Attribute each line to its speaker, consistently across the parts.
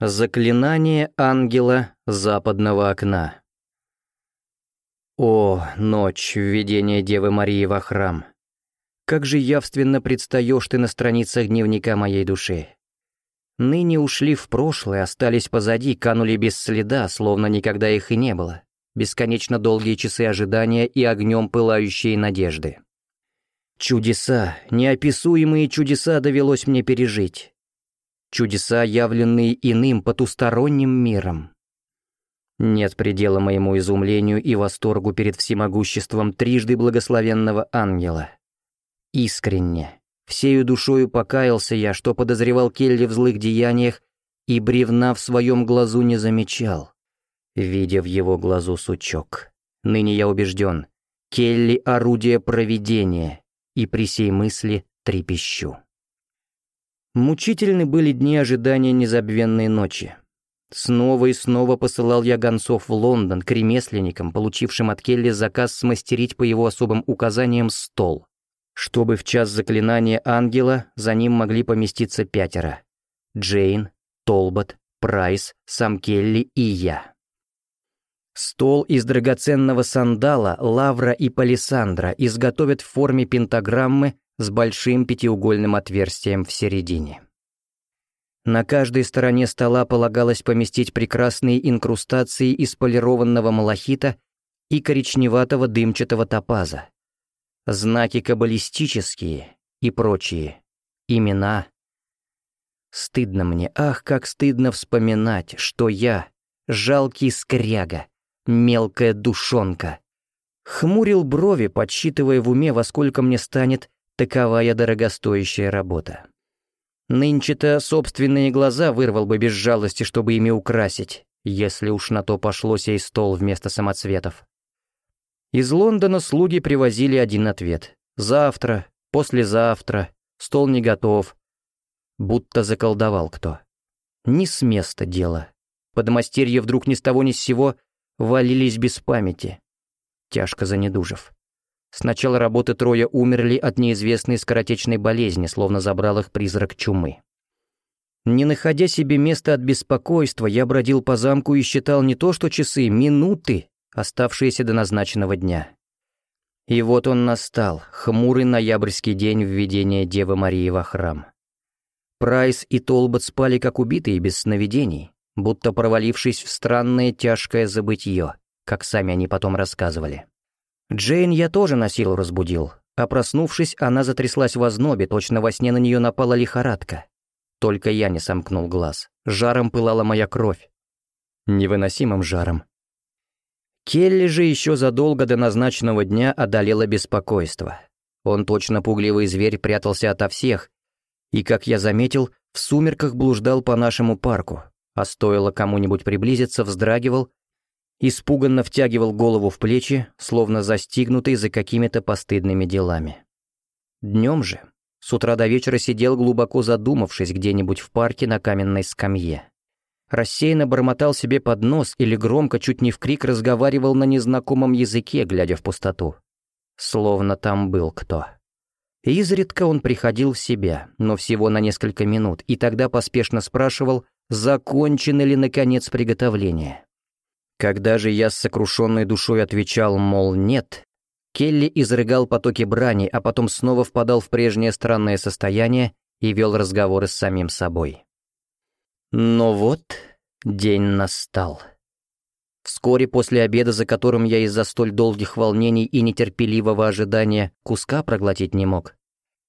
Speaker 1: Заклинание ангела западного окна. О, ночь введения Девы Марии во храм! Как же явственно предстаешь ты на страницах дневника моей души. Ныне ушли в прошлое, остались позади, канули без следа, словно никогда их и не было. Бесконечно долгие часы ожидания и огнем пылающие надежды. Чудеса, неописуемые чудеса довелось мне пережить. Чудеса, явленные иным потусторонним миром. Нет предела моему изумлению и восторгу перед всемогуществом трижды благословенного ангела. Искренне, всею душою покаялся я, что подозревал Келли в злых деяниях и бревна в своем глазу не замечал, видя в его глазу сучок. Ныне я убежден, Келли — орудие провидения, и при сей мысли трепещу. Мучительны были дни ожидания незабвенной ночи. Снова и снова посылал я гонцов в Лондон к ремесленникам, получившим от Келли заказ смастерить по его особым указаниям стол, чтобы в час заклинания ангела за ним могли поместиться пятеро. Джейн, Толбот, Прайс, сам Келли и я. Стол из драгоценного сандала, лавра и палисандра изготовят в форме пентаграммы с большим пятиугольным отверстием в середине. На каждой стороне стола полагалось поместить прекрасные инкрустации из полированного малахита и коричневатого дымчатого топаза, знаки каббалистические и прочие, имена. Стыдно мне, ах, как стыдно вспоминать, что я, жалкий скряга, мелкая душонка, хмурил брови, подсчитывая в уме, во сколько мне станет Таковая дорогостоящая работа. Нынче-то собственные глаза вырвал бы без жалости, чтобы ими украсить, если уж на то пошло сей стол вместо самоцветов. Из Лондона слуги привозили один ответ. «Завтра, послезавтра, стол не готов». Будто заколдовал кто. Не с места дело. Подмастерья вдруг ни с того ни с сего валились без памяти, тяжко занедужив. С начала работы трое умерли от неизвестной скоротечной болезни, словно забрал их призрак чумы. Не находя себе места от беспокойства, я бродил по замку и считал не то что часы, минуты, оставшиеся до назначенного дня. И вот он настал, хмурый ноябрьский день введения Девы Марии во храм. Прайс и Толбот спали как убитые без сновидений, будто провалившись в странное тяжкое забытье, как сами они потом рассказывали. Джейн я тоже на силу разбудил, а проснувшись, она затряслась в ознобе, точно во сне на нее напала лихорадка. Только я не сомкнул глаз. Жаром пылала моя кровь. Невыносимым жаром. Келли же еще задолго до назначенного дня одолело беспокойство. Он точно пугливый зверь прятался ото всех, и, как я заметил, в сумерках блуждал по нашему парку, а стоило кому-нибудь приблизиться, вздрагивал испуганно втягивал голову в плечи, словно застигнутый за какими-то постыдными делами. Днем же, с утра до вечера сидел глубоко задумавшись где-нибудь в парке на каменной скамье. Рассеянно бормотал себе под нос или громко, чуть не в крик, разговаривал на незнакомом языке, глядя в пустоту. Словно там был кто. Изредка он приходил в себя, но всего на несколько минут, и тогда поспешно спрашивал, закончено ли, наконец, приготовление. Когда же я с сокрушенной душой отвечал, мол, нет, Келли изрыгал потоки брани, а потом снова впадал в прежнее странное состояние и вел разговоры с самим собой. Но вот день настал. Вскоре после обеда, за которым я из-за столь долгих волнений и нетерпеливого ожидания куска проглотить не мог,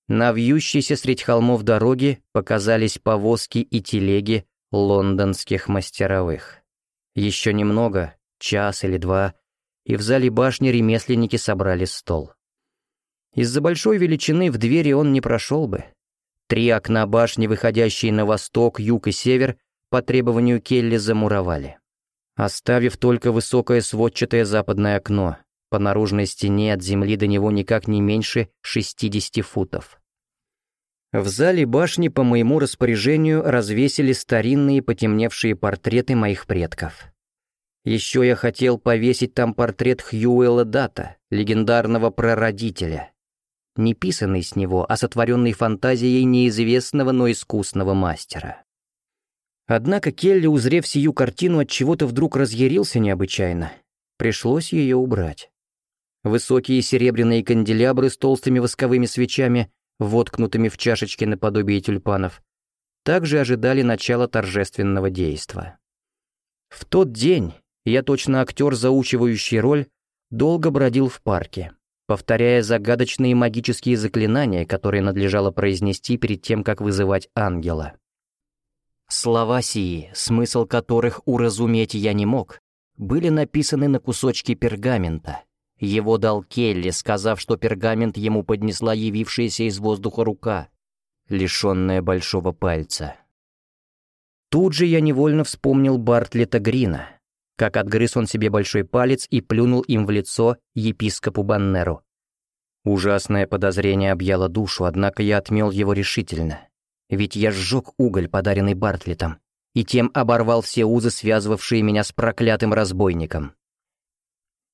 Speaker 1: на вьющейся средь холмов дороги показались повозки и телеги лондонских мастеровых. Еще немного, час или два, и в зале башни ремесленники собрали стол. Из-за большой величины в двери он не прошел бы. Три окна башни, выходящие на восток, юг и север, по требованию Келли замуровали. Оставив только высокое сводчатое западное окно, по наружной стене от земли до него никак не меньше 60 футов. В зале башни по моему распоряжению развесили старинные потемневшие портреты моих предков. Еще я хотел повесить там портрет Хьюэлла Дата, легендарного прародителя. Не писанный с него, а сотворенный фантазией неизвестного, но искусного мастера. Однако Келли, узрев сию картину, от чего то вдруг разъярился необычайно. Пришлось ее убрать. Высокие серебряные канделябры с толстыми восковыми свечами, воткнутыми в чашечки наподобие тюльпанов, также ожидали начала торжественного действа. В тот день я точно актер, заучивающий роль, долго бродил в парке, повторяя загадочные магические заклинания, которые надлежало произнести перед тем, как вызывать ангела. Слова сии, смысл которых уразуметь я не мог, были написаны на кусочке пергамента. Его дал Келли, сказав, что пергамент ему поднесла явившаяся из воздуха рука, лишенная большого пальца. Тут же я невольно вспомнил Бартлета Грина, как отгрыз он себе большой палец и плюнул им в лицо епископу Баннеру. Ужасное подозрение объяло душу, однако я отмел его решительно. Ведь я сжег уголь, подаренный Бартлетом, и тем оборвал все узы, связывавшие меня с проклятым разбойником.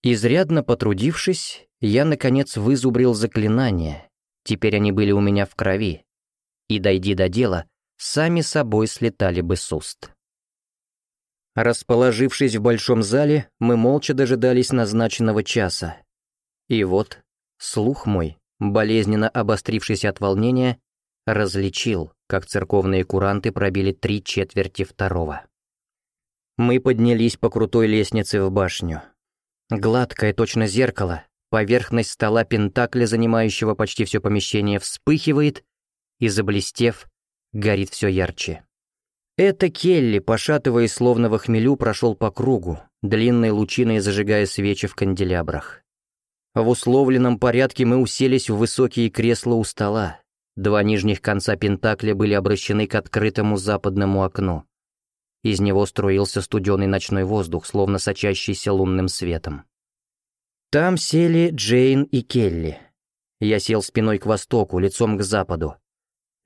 Speaker 1: Изрядно потрудившись, я, наконец, вызубрил заклинания, теперь они были у меня в крови, и, дойди до дела, сами собой слетали бы с уст. Расположившись в большом зале, мы молча дожидались назначенного часа. И вот, слух мой, болезненно обострившийся от волнения, различил, как церковные куранты пробили три четверти второго. Мы поднялись по крутой лестнице в башню. Гладкое, точно зеркало, поверхность стола Пентакля, занимающего почти все помещение, вспыхивает и, заблестев, горит все ярче. Это Келли, пошатываясь словно во хмелю, прошел по кругу, длинной лучиной зажигая свечи в канделябрах. В условленном порядке мы уселись в высокие кресла у стола. Два нижних конца пентакля были обращены к открытому западному окну. Из него струился студеный ночной воздух, словно сочащийся лунным светом. Там сели Джейн и Келли. Я сел спиной к востоку, лицом к западу.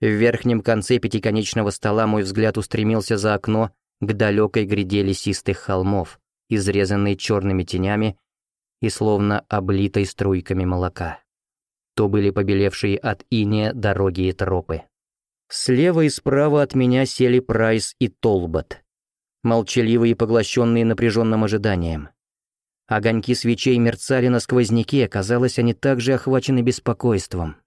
Speaker 1: В верхнем конце пятиконечного стола мой взгляд устремился за окно к далекой гряде лесистых холмов, изрезанной черными тенями и словно облитой струйками молока. То были побелевшие от иния дороги и тропы. Слева и справа от меня сели Прайс и Толбот, молчаливые и поглощенные напряженным ожиданием. Огоньки свечей мерцали на сквозняке, казалось, они также охвачены беспокойством.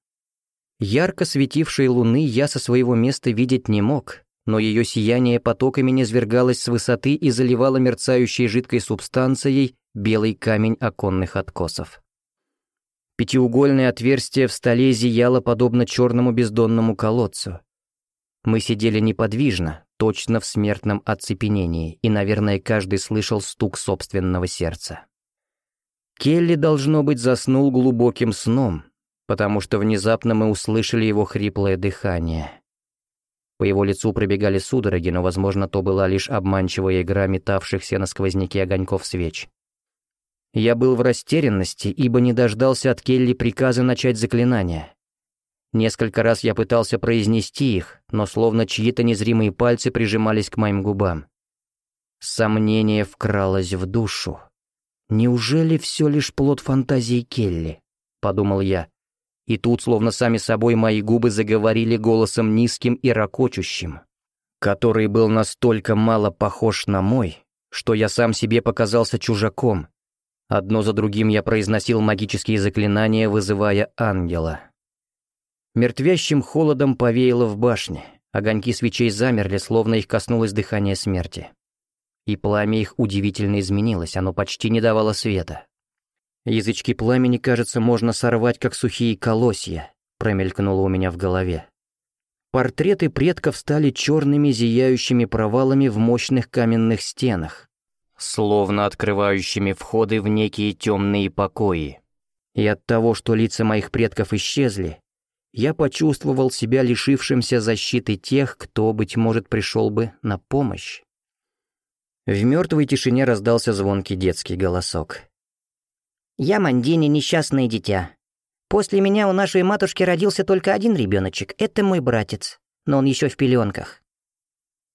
Speaker 1: Ярко светившей луны я со своего места видеть не мог, но ее сияние потоками низвергалось с высоты и заливало мерцающей жидкой субстанцией белый камень оконных откосов. Пятиугольное отверстие в столе зияло подобно черному бездонному колодцу. Мы сидели неподвижно, точно в смертном оцепенении, и, наверное, каждый слышал стук собственного сердца. Келли, должно быть, заснул глубоким сном, потому что внезапно мы услышали его хриплое дыхание. По его лицу пробегали судороги, но, возможно, то была лишь обманчивая игра метавшихся на сквозняке огоньков свеч. Я был в растерянности, ибо не дождался от Келли приказа начать заклинание. Несколько раз я пытался произнести их, но словно чьи-то незримые пальцы прижимались к моим губам. Сомнение вкралось в душу. «Неужели все лишь плод фантазии Келли?» — подумал я. И тут, словно сами собой, мои губы заговорили голосом низким и ракочущим, который был настолько мало похож на мой, что я сам себе показался чужаком. Одно за другим я произносил магические заклинания, вызывая ангела. Мертвящим холодом повеяло в башне, огоньки свечей замерли, словно их коснулось дыхание смерти. И пламя их удивительно изменилось, оно почти не давало света. Язычки пламени, кажется, можно сорвать, как сухие колосья, промелькнуло у меня в голове. Портреты предков стали черными зияющими провалами в мощных каменных стенах, словно открывающими входы в некие темные покои. И от того, что лица моих предков исчезли, я почувствовал себя лишившимся защиты тех, кто, быть может, пришел бы на помощь. В мертвой тишине раздался звонкий детский голосок.
Speaker 2: Я Мандини несчастное дитя. После меня у нашей матушки родился только один ребеночек. Это мой братец, но он еще в пеленках.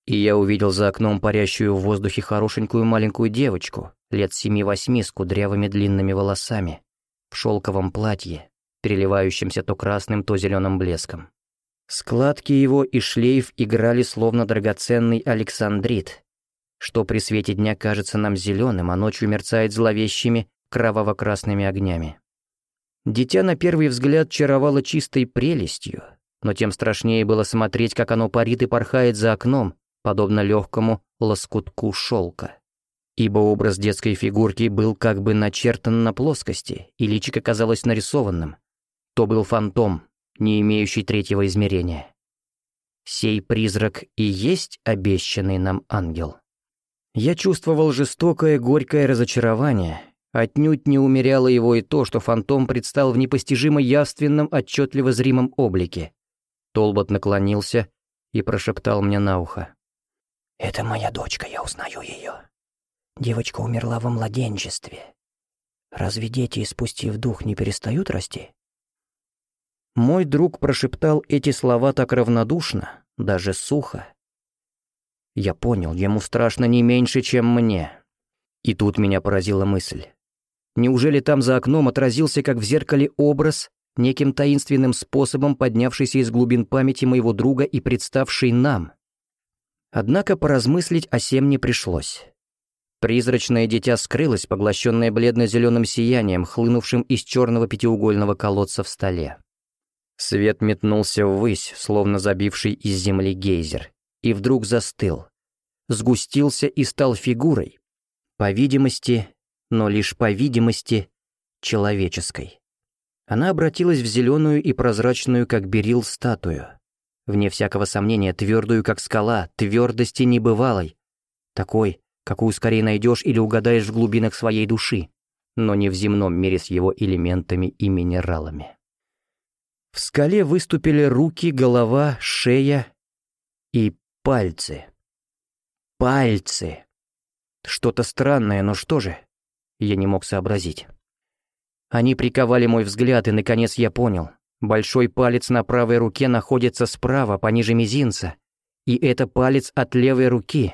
Speaker 1: И я увидел за окном парящую в воздухе хорошенькую маленькую девочку, лет семи-восьми, с кудрявыми длинными волосами, в шелковом платье, переливающемся то красным, то зеленым блеском. Складки его и шлейф играли словно драгоценный александрит, что при свете дня кажется нам зеленым, а ночью мерцает зловещими кроваво-красными огнями. Дитя на первый взгляд чаровало чистой прелестью, но тем страшнее было смотреть, как оно парит и порхает за окном, подобно легкому лоскутку шелка. Ибо образ детской фигурки был как бы начертан на плоскости, и личико казалось нарисованным. То был фантом, не имеющий третьего измерения. Сей призрак и есть обещанный нам ангел. Я чувствовал жестокое, горькое разочарование, Отнюдь не умеряло его и то, что фантом предстал в непостижимо явственном, отчетливо зримом облике. Толбот наклонился и прошептал мне на ухо.
Speaker 2: «Это моя дочка, я узнаю ее. Девочка умерла во младенчестве. Разве дети, испустив дух, не перестают расти?»
Speaker 1: Мой друг прошептал эти слова так равнодушно, даже сухо. Я понял, ему страшно не меньше, чем мне. И тут меня поразила мысль. Неужели там за окном отразился, как в зеркале, образ, неким таинственным способом поднявшийся из глубин памяти моего друга и представший нам? Однако поразмыслить о сем не пришлось. Призрачное дитя скрылось, поглощенное бледно-зеленым сиянием, хлынувшим из черного пятиугольного колодца в столе. Свет метнулся ввысь, словно забивший из земли гейзер, и вдруг застыл. Сгустился и стал фигурой. По видимости, но лишь по видимости человеческой. Она обратилась в зеленую и прозрачную, как берил, статую. Вне всякого сомнения, твердую, как скала, твердости небывалой. Такой, какую скорее найдешь или угадаешь в глубинах своей души, но не в земном мире с его элементами и минералами. В скале выступили руки, голова, шея и пальцы. Пальцы. Что-то странное, но что же? Я не мог сообразить. Они приковали мой взгляд, и, наконец, я понял. Большой палец на правой руке находится справа, пониже мизинца. И это палец от левой руки.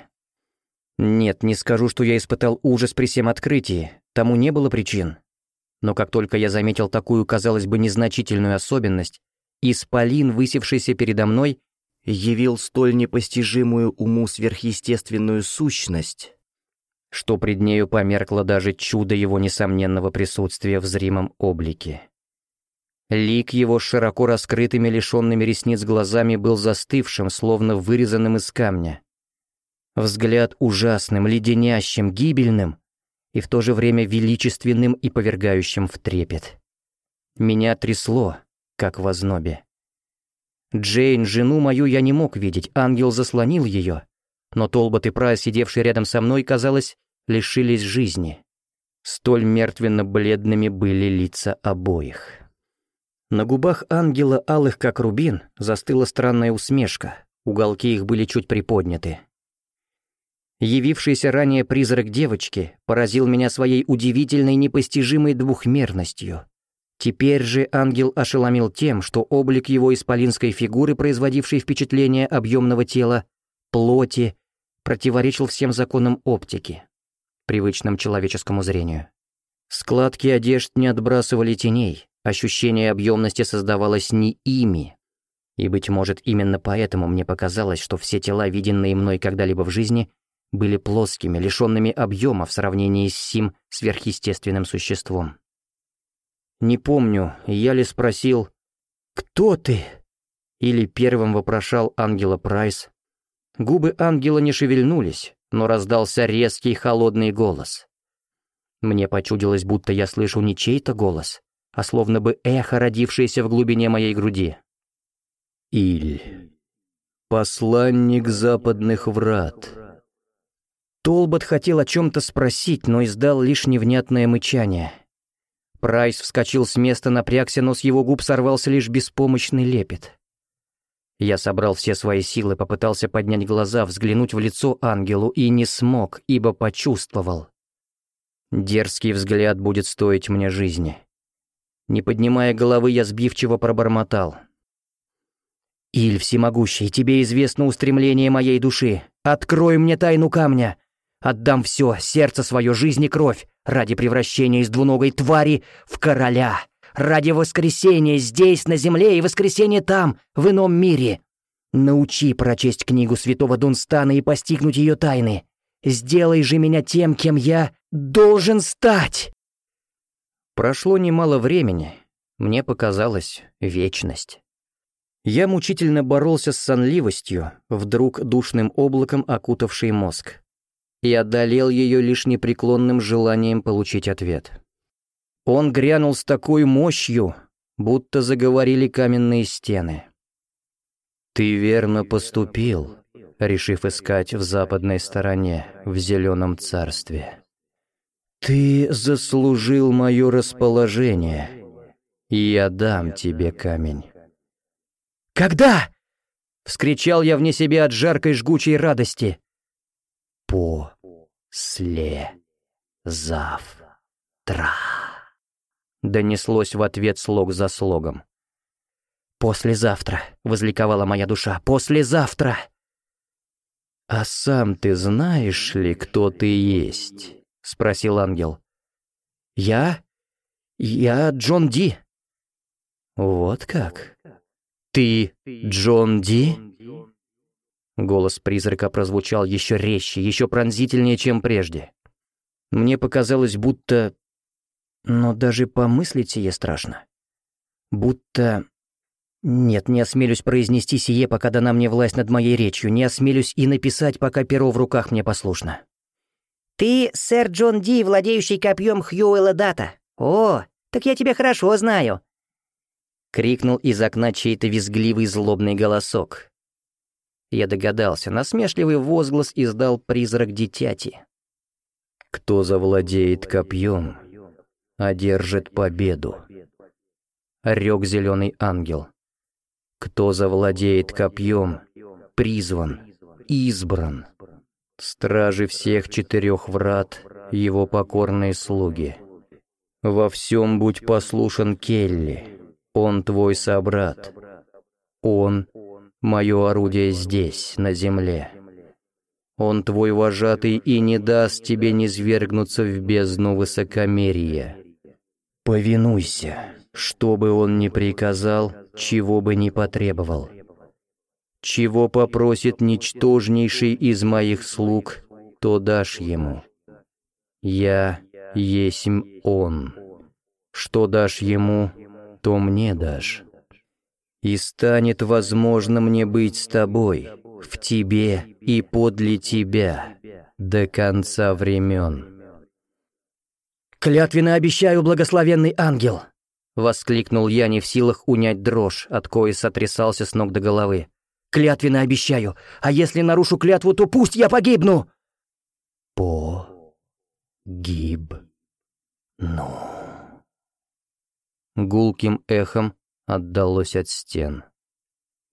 Speaker 1: Нет, не скажу, что я испытал ужас при всем открытии. Тому не было причин. Но как только я заметил такую, казалось бы, незначительную особенность, исполин, высевшийся передо мной, явил столь непостижимую уму сверхъестественную сущность, что пред нею померкло даже чудо его несомненного присутствия в зримом облике. Лик его широко раскрытыми, лишенными ресниц глазами был застывшим, словно вырезанным из камня. Взгляд ужасным, леденящим, гибельным и в то же время величественным и повергающим в трепет. Меня трясло, как в ознобе. Джейн, жену мою, я не мог видеть, ангел заслонил ее, но Толбот и Прайс, сидевшие рядом со мной, казалось, лишились жизни. Столь мертвенно-бледными были лица обоих. На губах ангела, алых как рубин, застыла странная усмешка, уголки их были чуть приподняты. Явившийся ранее призрак девочки поразил меня своей удивительной непостижимой двухмерностью. Теперь же ангел ошеломил тем, что облик его исполинской фигуры, производившей впечатление объемного тела, плоти, противоречил всем законам оптики привычным человеческому зрению. Складки одежд не отбрасывали теней, ощущение объемности создавалось не ими. И, быть может, именно поэтому мне показалось, что все тела, виденные мной когда-либо в жизни, были плоскими, лишенными объема в сравнении с сим сверхъестественным существом. Не помню, я ли спросил «Кто ты?» или первым вопрошал ангела Прайс. Губы ангела не шевельнулись, но раздался резкий холодный голос. Мне почудилось, будто я слышу не чей-то голос, а словно бы эхо, родившееся в глубине моей груди. «Иль, посланник западных врат». Толбот хотел о чем-то спросить, но издал лишь невнятное мычание. Прайс вскочил с места, напрягся, но с его губ сорвался лишь беспомощный лепет. Я собрал все свои силы, попытался поднять глаза, взглянуть в лицо ангелу и не смог, ибо почувствовал. Дерзкий взгляд будет стоить мне жизни. Не поднимая головы, я сбивчиво пробормотал. «Иль всемогущий, тебе известно устремление моей души. Открой мне тайну камня. Отдам все, сердце свое, жизнь и кровь, ради превращения из двуногой твари в короля,
Speaker 2: ради воскресения здесь, на земле, и воскресения там, в ином мире. Научи прочесть книгу святого Дунстана и постигнуть ее тайны. Сделай же меня тем, кем я должен стать!»
Speaker 1: Прошло немало времени. Мне показалось вечность. Я мучительно боролся с сонливостью, вдруг душным облаком окутавший мозг, и одолел ее лишь непреклонным желанием получить ответ. Он грянул с такой мощью, будто заговорили каменные стены. «Ты верно поступил», решив искать в западной стороне, в Зеленом Царстве. «Ты заслужил мое расположение, и я дам тебе камень».
Speaker 2: «Когда?» — вскричал я вне себя от жаркой жгучей радости.
Speaker 1: «После завтра», — донеслось в ответ слог за слогом.
Speaker 2: «Послезавтра», — возликовала моя душа, — «послезавтра».
Speaker 1: «А сам ты знаешь ли, кто ты есть?» — спросил ангел.
Speaker 2: «Я? Я Джон Ди».
Speaker 1: «Вот как?» «Ты Джон Ди?» Голос призрака прозвучал еще резче, еще пронзительнее, чем прежде. Мне показалось, будто... Но даже помыслить сие страшно. Будто... Нет, не осмелюсь произнести сие, пока дана мне власть над моей речью, не осмелюсь и написать, пока перо в руках мне послушно.
Speaker 2: «Ты сэр Джон Ди, владеющий копьем Хьюэлла Дата. О, так я тебя хорошо знаю.
Speaker 1: Крикнул из окна чей-то визгливый злобный голосок. Я догадался, насмешливый возглас издал призрак дитяти. «Кто завладеет копьем, одержит победу», — рёк зеленый ангел. «Кто завладеет копьем, призван, избран. Стражи всех четырех врат, его покорные слуги. Во всем будь послушен Келли, он твой собрат. Он — мое орудие здесь, на земле. Он твой вожатый и не даст тебе низвергнуться в бездну высокомерия. Повинуйся, что бы он ни приказал, чего бы ни потребовал. Чего попросит ничтожнейший из моих слуг, то дашь ему. Я есмь он. Что дашь ему, то мне дашь. И станет возможно мне быть с тобой, в тебе и подле тебя, до конца времен.
Speaker 2: «Клятвенно обещаю, благословенный ангел!» — воскликнул я, не в силах унять дрожь, от коей сотрясался с ног до головы. «Клятвенно обещаю, а если нарушу клятву, то пусть я погибну!»
Speaker 1: «По-гиб-ну...» гулким эхом отдалось от стен.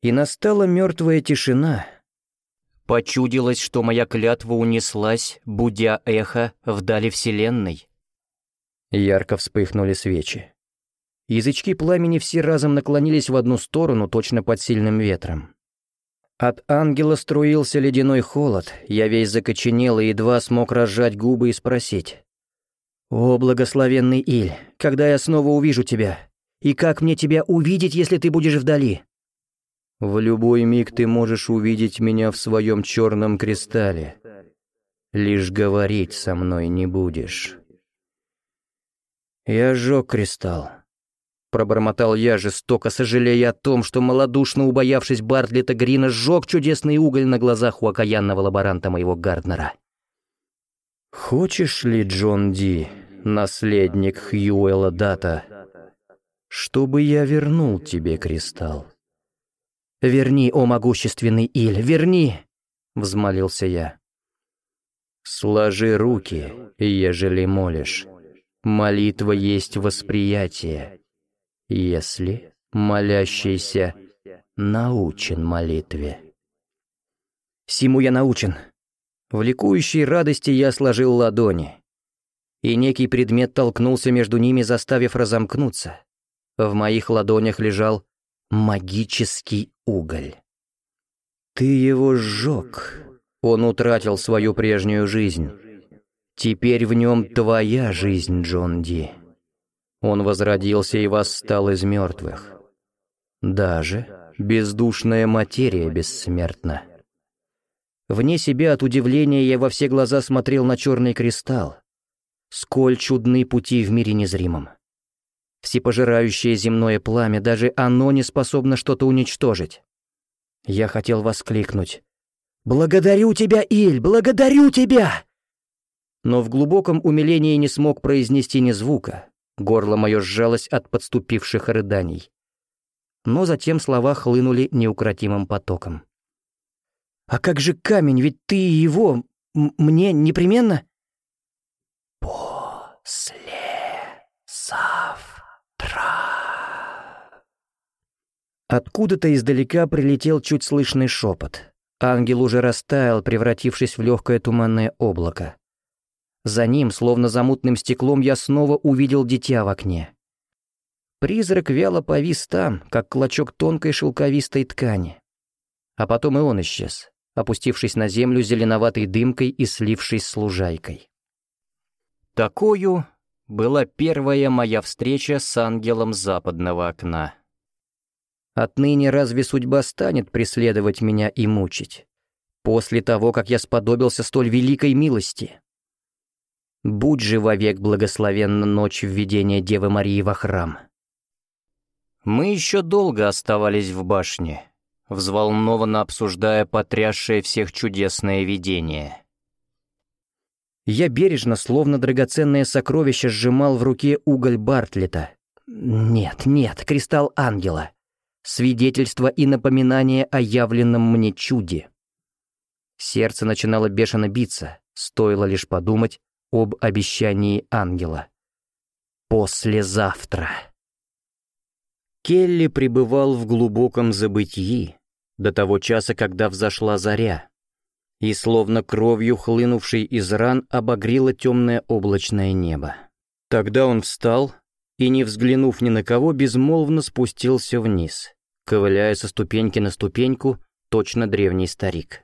Speaker 1: И настала мертвая тишина. Почудилось, что моя клятва унеслась, будя эхо вдали вселенной. Ярко вспыхнули свечи. Язычки пламени все разом наклонились в одну сторону, точно под сильным ветром. От ангела струился ледяной холод, я весь закоченел и едва смог разжать губы и спросить. «О, благословенный Иль, когда я снова увижу тебя? И как мне тебя увидеть, если ты будешь вдали?» «В любой миг ты можешь увидеть меня в своем черном кристалле. Лишь говорить со мной не будешь». «Я сжег кристалл», — пробормотал я, жестоко сожалея о том, что малодушно убоявшись Бартлета Грина, сжег чудесный уголь на глазах у окаянного лаборанта моего Гарднера. «Хочешь ли, Джон Ди, наследник Хьюэла Дата, чтобы я вернул тебе кристалл. «Верни, о могущественный Иль, верни!» — взмолился я. «Сложи руки, ежели молишь. Молитва есть восприятие, если молящийся научен молитве». «Всему я научен». В ликующей радости я сложил ладони и некий предмет толкнулся между ними, заставив разомкнуться. В моих ладонях лежал магический уголь. «Ты его сжег. Он утратил свою прежнюю жизнь. Теперь в нем твоя жизнь, Джон Ди. Он возродился и восстал из мертвых. Даже бездушная материя бессмертна. Вне себя от удивления я во все глаза смотрел на черный кристалл. Сколь чудны пути в мире незримом. Всепожирающее земное пламя, даже оно не способно что-то уничтожить. Я хотел воскликнуть. «Благодарю тебя, Иль, благодарю тебя!» Но в глубоком умилении не смог произнести ни звука. Горло мое сжалось от подступивших рыданий. Но затем слова хлынули неукротимым потоком. «А как же камень, ведь ты его... мне непременно...»
Speaker 2: «После
Speaker 1: Откуда-то издалека прилетел чуть слышный шепот. Ангел уже растаял, превратившись в легкое туманное облако. За ним, словно за мутным стеклом, я снова увидел дитя в окне. Призрак вяло повис там, как клочок тонкой шелковистой ткани. А потом и он исчез, опустившись на землю зеленоватой дымкой и слившись с лужайкой. Такою была первая моя встреча с ангелом западного окна. Отныне разве судьба станет преследовать меня и мучить? После того, как я сподобился столь великой милости. Будь же вовек благословенна ночь введения Девы Марии во храм. Мы еще долго оставались в башне, взволнованно обсуждая потрясшее всех чудесное видение. Я бережно, словно драгоценное сокровище, сжимал в руке уголь Бартлета. Нет, нет, кристалл ангела. Свидетельство и напоминание о явленном мне чуде. Сердце начинало бешено биться, стоило лишь подумать, об обещании ангела. Послезавтра. Келли пребывал в глубоком забытии до того часа, когда взошла заря, и словно кровью хлынувшей из ран обогрело темное облачное небо. Тогда он встал и, не взглянув ни на кого, безмолвно спустился вниз, ковыляя со ступеньки на ступеньку, точно древний старик.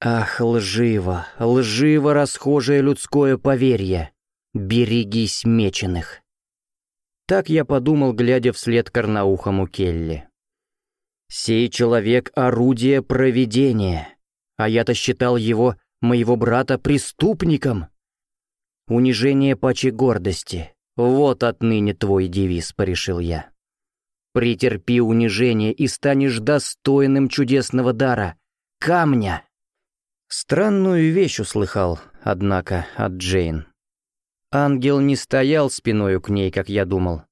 Speaker 1: Ах, лживо, лживо расхожее людское поверье. Берегись меченых. Так я подумал, глядя вслед корнаухому Келли. Сей человек — орудие провидения, а я-то считал его, моего брата, преступником. Унижение паче гордости — вот отныне твой девиз, порешил я. Претерпи унижение и станешь достойным чудесного дара — камня. Странную вещь услыхал, однако, от Джейн. Ангел не стоял спиною к ней, как я думал.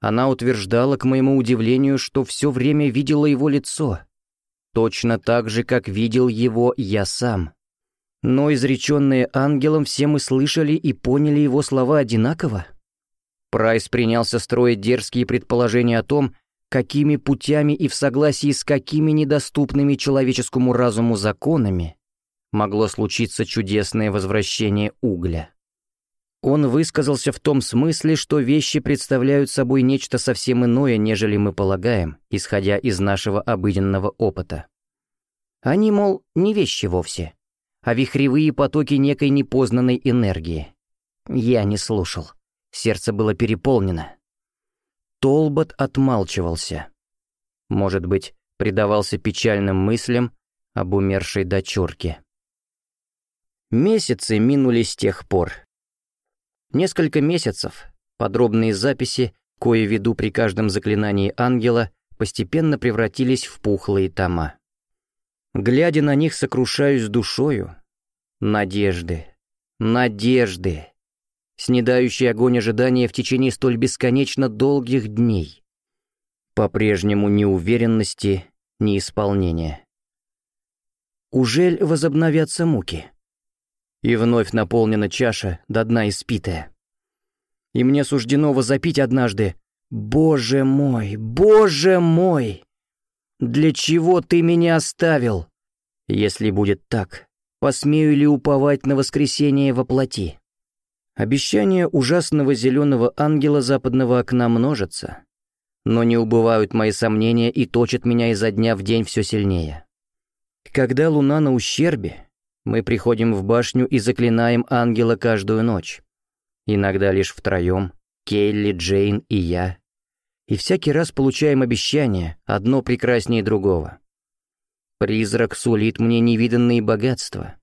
Speaker 1: Она утверждала, к моему удивлению, что все время видела его лицо. Точно так же, как видел его я сам. Но изреченные ангелом все мы слышали и поняли его слова одинаково. Прайс принялся строить дерзкие предположения о том, какими путями и в согласии с какими недоступными человеческому разуму законами могло случиться чудесное возвращение угля. Он высказался в том смысле, что вещи представляют собой нечто совсем иное, нежели мы полагаем, исходя из нашего обыденного опыта. Они, мол, не вещи вовсе, а вихревые потоки некой непознанной энергии. Я не слушал. Сердце было переполнено. Толбот отмалчивался. Может быть, предавался печальным мыслям об умершей дочурке. Месяцы минули с тех пор. Несколько месяцев, подробные записи, кое веду при каждом заклинании ангела, постепенно превратились в пухлые тома. Глядя на них, сокрушаюсь душою. Надежды, надежды, снедающий огонь ожидания в течение столь бесконечно долгих дней. По-прежнему неуверенности, неисполнения. Ужель возобновятся муки? И вновь наполнена чаша, до дна испитая. И мне суждено возопить однажды «Боже мой, Боже мой! Для чего ты меня оставил?» Если будет так, посмею ли уповать на воскресение во плоти? Обещания ужасного зеленого ангела западного окна множатся, но не убывают мои сомнения и точат меня изо дня в день все сильнее. Когда луна на ущербе, мы приходим в башню и заклинаем ангела каждую ночь. Иногда лишь втроем, Келли, Джейн и я. И всякий раз получаем обещание, одно прекраснее другого. Призрак сулит мне невиданные богатства.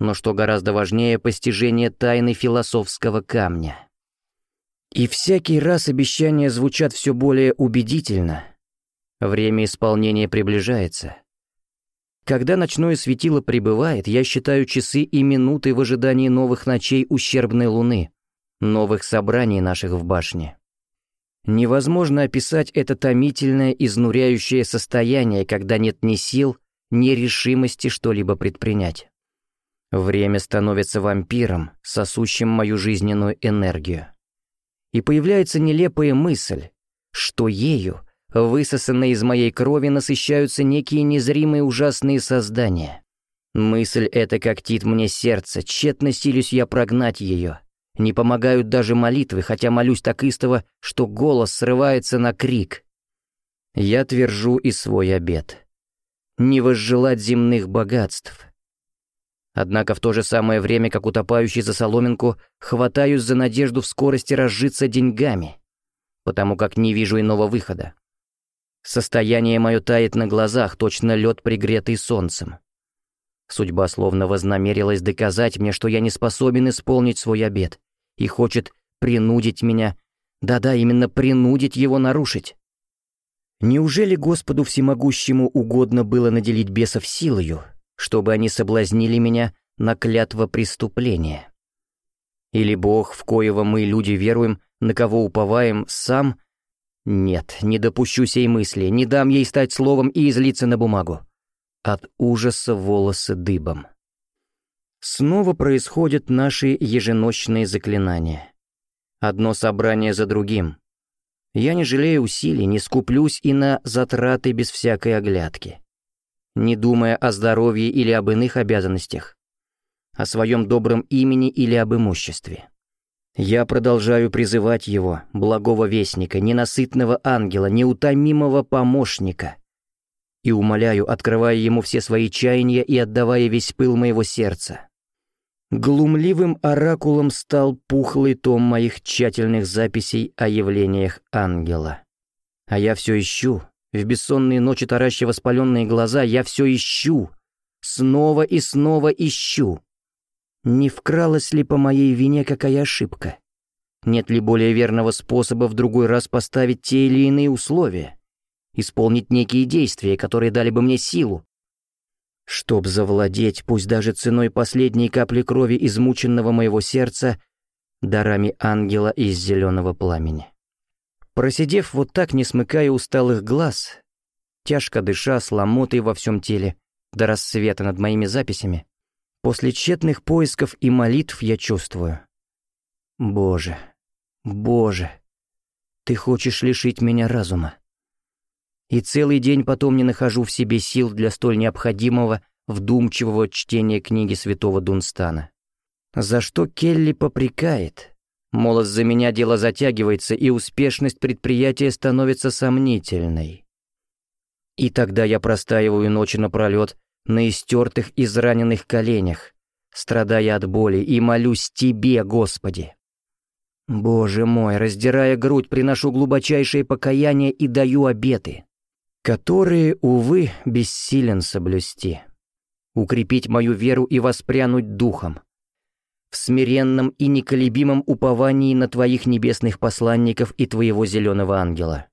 Speaker 1: Но что гораздо важнее, постижение тайны философского камня. И всякий раз обещания звучат все более убедительно. Время исполнения приближается. Когда ночное светило прибывает, я считаю часы и минуты в ожидании новых ночей ущербной луны, новых собраний наших в башне. Невозможно описать это томительное, изнуряющее состояние, когда нет ни сил, ни решимости что-либо предпринять. Время становится вампиром, сосущим мою жизненную энергию. И появляется нелепая мысль, что ею, высосанные из моей крови, насыщаются некие незримые ужасные создания. Мысль эта когтит мне сердце, тщетно силюсь я прогнать ее. Не помогают даже молитвы, хотя молюсь так истово, что голос срывается на крик. Я твержу и свой обет. Не возжелать земных богатств. Однако в то же самое время, как утопающий за соломинку, хватаюсь за надежду в скорости разжиться деньгами, потому как не вижу иного выхода. Состояние мое тает на глазах, точно лед, пригретый солнцем. Судьба словно вознамерилась доказать мне, что я не способен исполнить свой обет, и хочет принудить меня, да-да, именно принудить его нарушить. Неужели Господу Всемогущему угодно было наделить бесов силою, чтобы они соблазнили меня на клятво преступления? Или Бог, в коего мы, люди, веруем, на кого уповаем, сам... Нет, не допущу сей мысли, не дам ей стать словом и излиться на бумагу. От ужаса волосы дыбом. Снова происходят наши еженочные заклинания. Одно собрание за другим. Я не жалею усилий, не скуплюсь и на затраты без всякой оглядки. Не думая о здоровье или об иных обязанностях. О своем добром имени или об имуществе. Я продолжаю призывать его, благого вестника, ненасытного ангела, неутомимого помощника. И умоляю, открывая ему все свои чаяния и отдавая весь пыл моего сердца. Глумливым оракулом стал пухлый том моих тщательных записей о явлениях ангела. А я все ищу, в бессонные ночи таращи воспаленные глаза, я все ищу, снова и снова ищу. Не вкралась ли по моей вине какая ошибка? Нет ли более верного способа в другой раз поставить те или иные условия? Исполнить некие действия, которые дали бы мне силу, чтоб завладеть, пусть даже ценой последней капли крови измученного моего сердца, дарами ангела из зеленого пламени. Просидев вот так, не смыкая усталых глаз, тяжко дыша, с ломотой во всем теле, до рассвета над моими записями, после тщетных поисков и молитв я чувствую. Боже, Боже, Ты хочешь лишить меня разума и целый день потом не нахожу в себе сил для столь необходимого, вдумчивого чтения книги святого Дунстана. За что Келли попрекает? Мол, из-за меня дело затягивается, и успешность предприятия становится сомнительной. И тогда я простаиваю ночи напролет на истертых, израненных коленях, страдая от боли, и молюсь Тебе, Господи. Боже мой, раздирая грудь, приношу глубочайшее покаяние и даю обеты которые, увы, бессилен соблюсти. Укрепить мою веру и воспрянуть духом. В смиренном и неколебимом уповании на твоих небесных посланников и твоего зеленого ангела.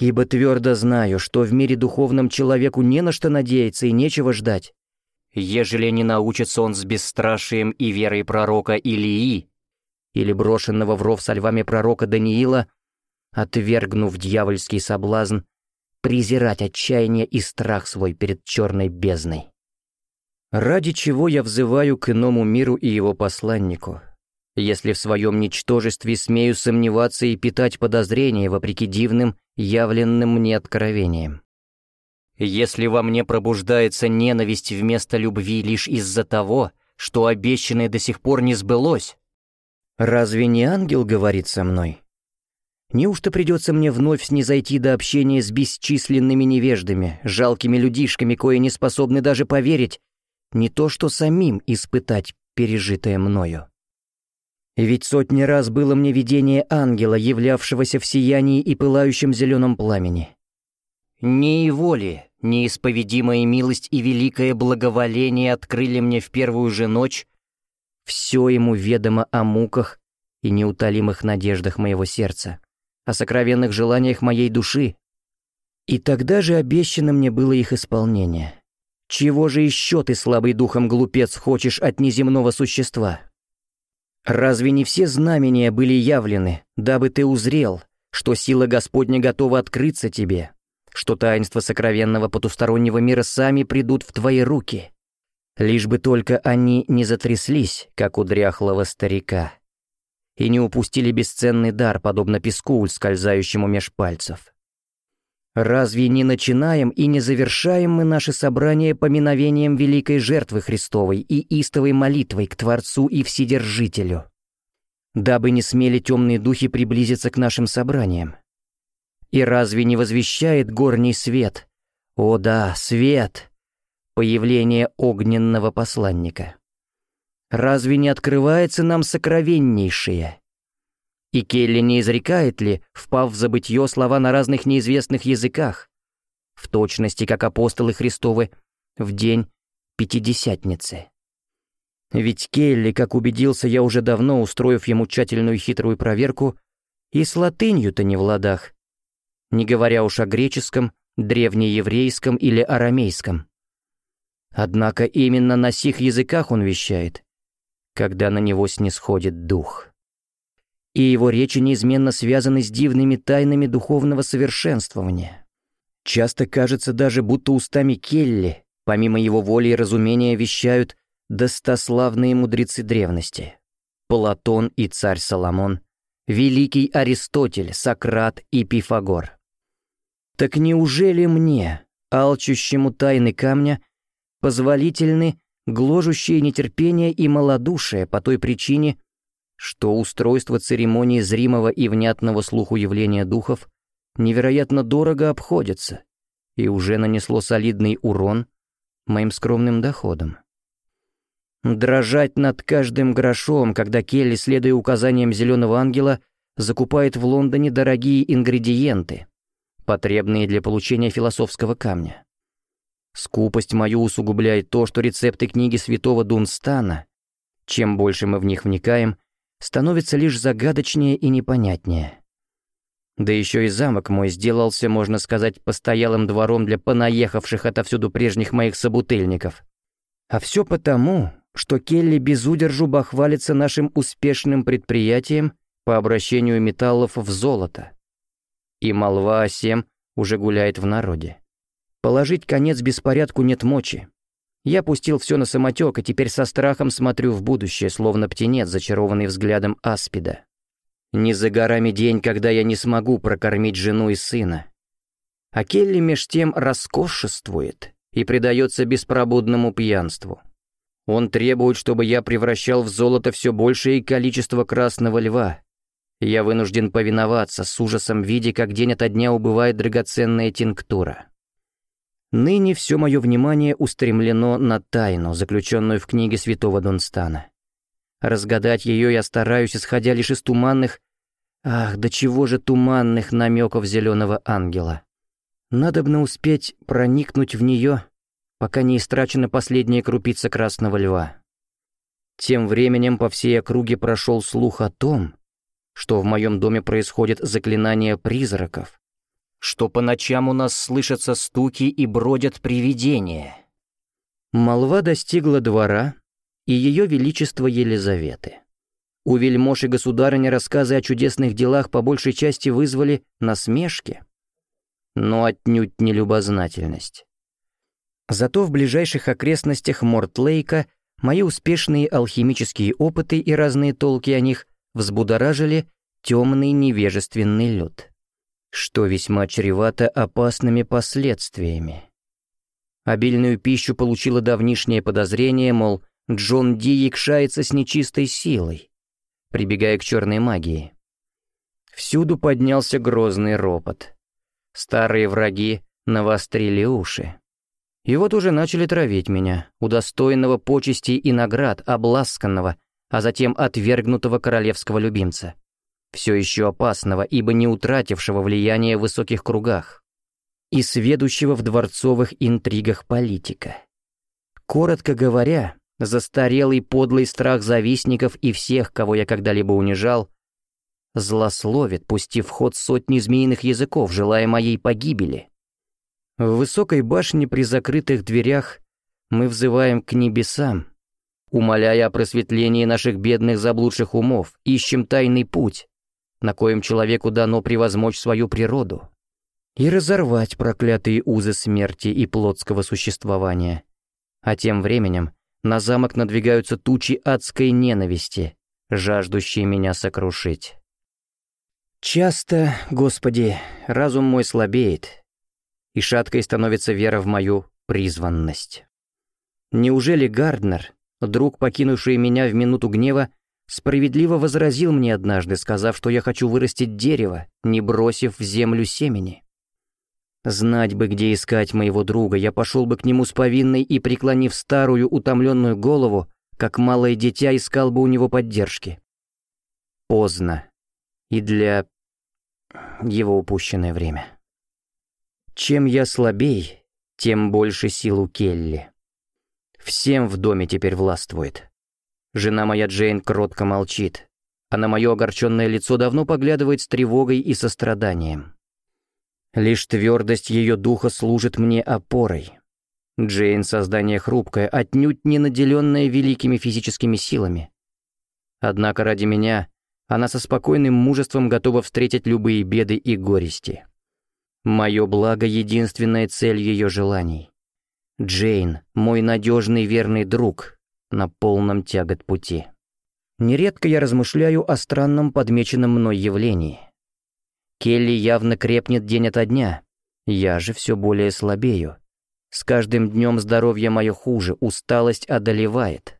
Speaker 1: Ибо твердо знаю, что в мире духовном человеку не на что надеяться и нечего ждать. Ежели не научится он с бесстрашием и верой пророка Илии, или брошенного в ров со львами пророка Даниила, отвергнув дьявольский соблазн, презирать отчаяние и страх свой перед черной бездной. Ради чего я взываю к иному миру и его посланнику, если в своем ничтожестве смею сомневаться и питать подозрения вопреки дивным, явленным мне откровениям? Если во мне пробуждается ненависть вместо любви лишь из-за того, что обещанное до сих пор не сбылось, разве не ангел говорит со мной? Неужто придется мне вновь снизойти до общения с бесчисленными невеждами, жалкими людишками, кои не способны даже поверить, не то что самим испытать пережитое мною?
Speaker 2: Ведь сотни раз было мне видение ангела, являвшегося в сиянии и пылающем зеленом пламени. Не его ли, неисповедимая милость и великое благоволение открыли мне в первую же ночь все ему ведомо о муках и неутолимых надеждах моего сердца, о сокровенных желаниях моей души. И тогда же обещано мне было их исполнение. Чего же еще ты, слабый духом глупец, хочешь от неземного существа? Разве не все знамения были явлены, дабы ты узрел, что сила Господня готова открыться тебе, что таинства сокровенного потустороннего мира сами придут в твои руки? Лишь бы только они не затряслись, как у дряхлого старика, и не упустили бесценный дар, подобно песку, ускользающему меж пальцев. Разве не начинаем и не завершаем мы наше собрание поминовением великой жертвы Христовой и истовой молитвой к Творцу и Вседержителю? Дабы не смели темные духи приблизиться к нашим собраниям. И разве не возвещает горний свет? О да, свет! Появление огненного посланника. Разве не открывается нам сокровеннейшее? И Келли не изрекает ли, впав в забытье слова на разных неизвестных языках, в точности как апостолы Христовы в день Пятидесятницы? Ведь Келли, как убедился я уже давно, устроив ему тщательную хитрую проверку, и с латынью-то не в ладах, не говоря уж о греческом, древнееврейском или арамейском. Однако именно на сих языках он вещает, когда на него снисходит дух и его речи неизменно связаны с дивными тайнами духовного совершенствования. Часто кажется даже, будто устами Келли, помимо его воли и разумения, вещают достославные мудрецы древности. Платон и царь Соломон, великий Аристотель, Сократ и Пифагор. Так неужели мне, алчущему тайны камня, позволительны гложущее нетерпение и малодушие по той причине, что устройство церемонии зримого и внятного слуху явления духов невероятно дорого обходится и уже нанесло солидный урон моим скромным доходам. Дрожать над каждым грошом, когда Келли, следуя указаниям Зеленого Ангела, закупает в Лондоне дорогие ингредиенты, потребные для получения философского камня. Скупость мою усугубляет то, что рецепты книги святого Дунстана, чем больше мы в них вникаем, становится лишь загадочнее и непонятнее. Да еще и замок мой сделался, можно сказать, постоялым двором для понаехавших отовсюду прежних моих собутыльников. А все потому, что Келли без удержу бахвалится нашим успешным предприятием по обращению металлов в золото. И молва о сем уже гуляет в народе. Положить конец беспорядку нет мочи. Я пустил все на самотек и теперь со страхом смотрю в будущее, словно птенец, зачарованный взглядом аспида. Не за горами день, когда я не смогу прокормить жену и сына. А Келли меж тем роскошествует и предается беспробудному пьянству. Он требует, чтобы я превращал в золото все большее количество красного льва. Я вынужден повиноваться, с ужасом видя, как день ото дня убывает драгоценная тинктура. Ныне все мое внимание устремлено на тайну, заключенную в книге святого Дунстана. Разгадать ее я стараюсь, исходя лишь из туманных, ах, до чего же туманных намеков зеленого ангела. Надобно успеть проникнуть в нее, пока не истрачена последняя крупица красного льва. Тем временем по всей округе прошел слух о том, что в моем доме происходит заклинание призраков, что по ночам у нас слышатся стуки и бродят привидения. Молва достигла двора и ее величество Елизаветы. У вельмож и государыни рассказы о чудесных делах по большей части вызвали насмешки, но отнюдь не любознательность. Зато в ближайших окрестностях Мортлейка мои успешные алхимические опыты и разные толки о них взбудоражили темный невежественный люд что весьма чревато опасными последствиями. Обильную пищу получило давнишнее подозрение, мол, Джон Ди якшается с нечистой силой, прибегая к черной магии. Всюду поднялся грозный ропот. Старые враги навострили уши. И вот уже начали травить меня, удостоенного почестей и наград, обласканного,
Speaker 1: а затем отвергнутого королевского любимца. Все еще опасного, ибо не утратившего влияния в высоких кругах. И сведущего в дворцовых интригах политика. Коротко говоря, застарелый подлый страх завистников и всех, кого я когда-либо унижал, злословит, пустив в ход сотни змеиных языков, желая моей погибели. В высокой башне при закрытых дверях мы взываем к небесам, умоляя о просветлении наших бедных заблудших умов, ищем тайный путь, на коем человеку дано превозмочь свою природу и разорвать проклятые узы смерти и плотского существования. А тем временем на замок надвигаются тучи адской ненависти, жаждущие меня сокрушить. Часто, Господи, разум мой слабеет, и шаткой становится вера в мою призванность. Неужели Гарднер, друг, покинувший меня в минуту гнева, справедливо возразил мне однажды, сказав, что я хочу вырастить дерево, не бросив в землю семени? Знать бы, где искать моего друга, я пошел бы к нему с повинной и, преклонив старую утомленную голову, как малое дитя искал бы у него поддержки. Поздно. И для его упущенное время. Чем я слабей, тем больше сил у Келли. Всем в доме теперь властвует. Жена моя Джейн кротко молчит, а на мое огорченное лицо давно поглядывает с тревогой и состраданием. Лишь твердость ее духа служит мне опорой. Джейн — создание хрупкое, отнюдь не наделенное великими физическими силами. Однако ради меня она со спокойным мужеством готова встретить любые беды и горести. Мое благо — единственная цель ее желаний. Джейн — мой надежный верный друг на полном тягот пути. Нередко я размышляю о странном подмеченном мной явлении. Келли явно крепнет день ото дня. Я же все более слабею. С каждым днем здоровье мое хуже, усталость одолевает.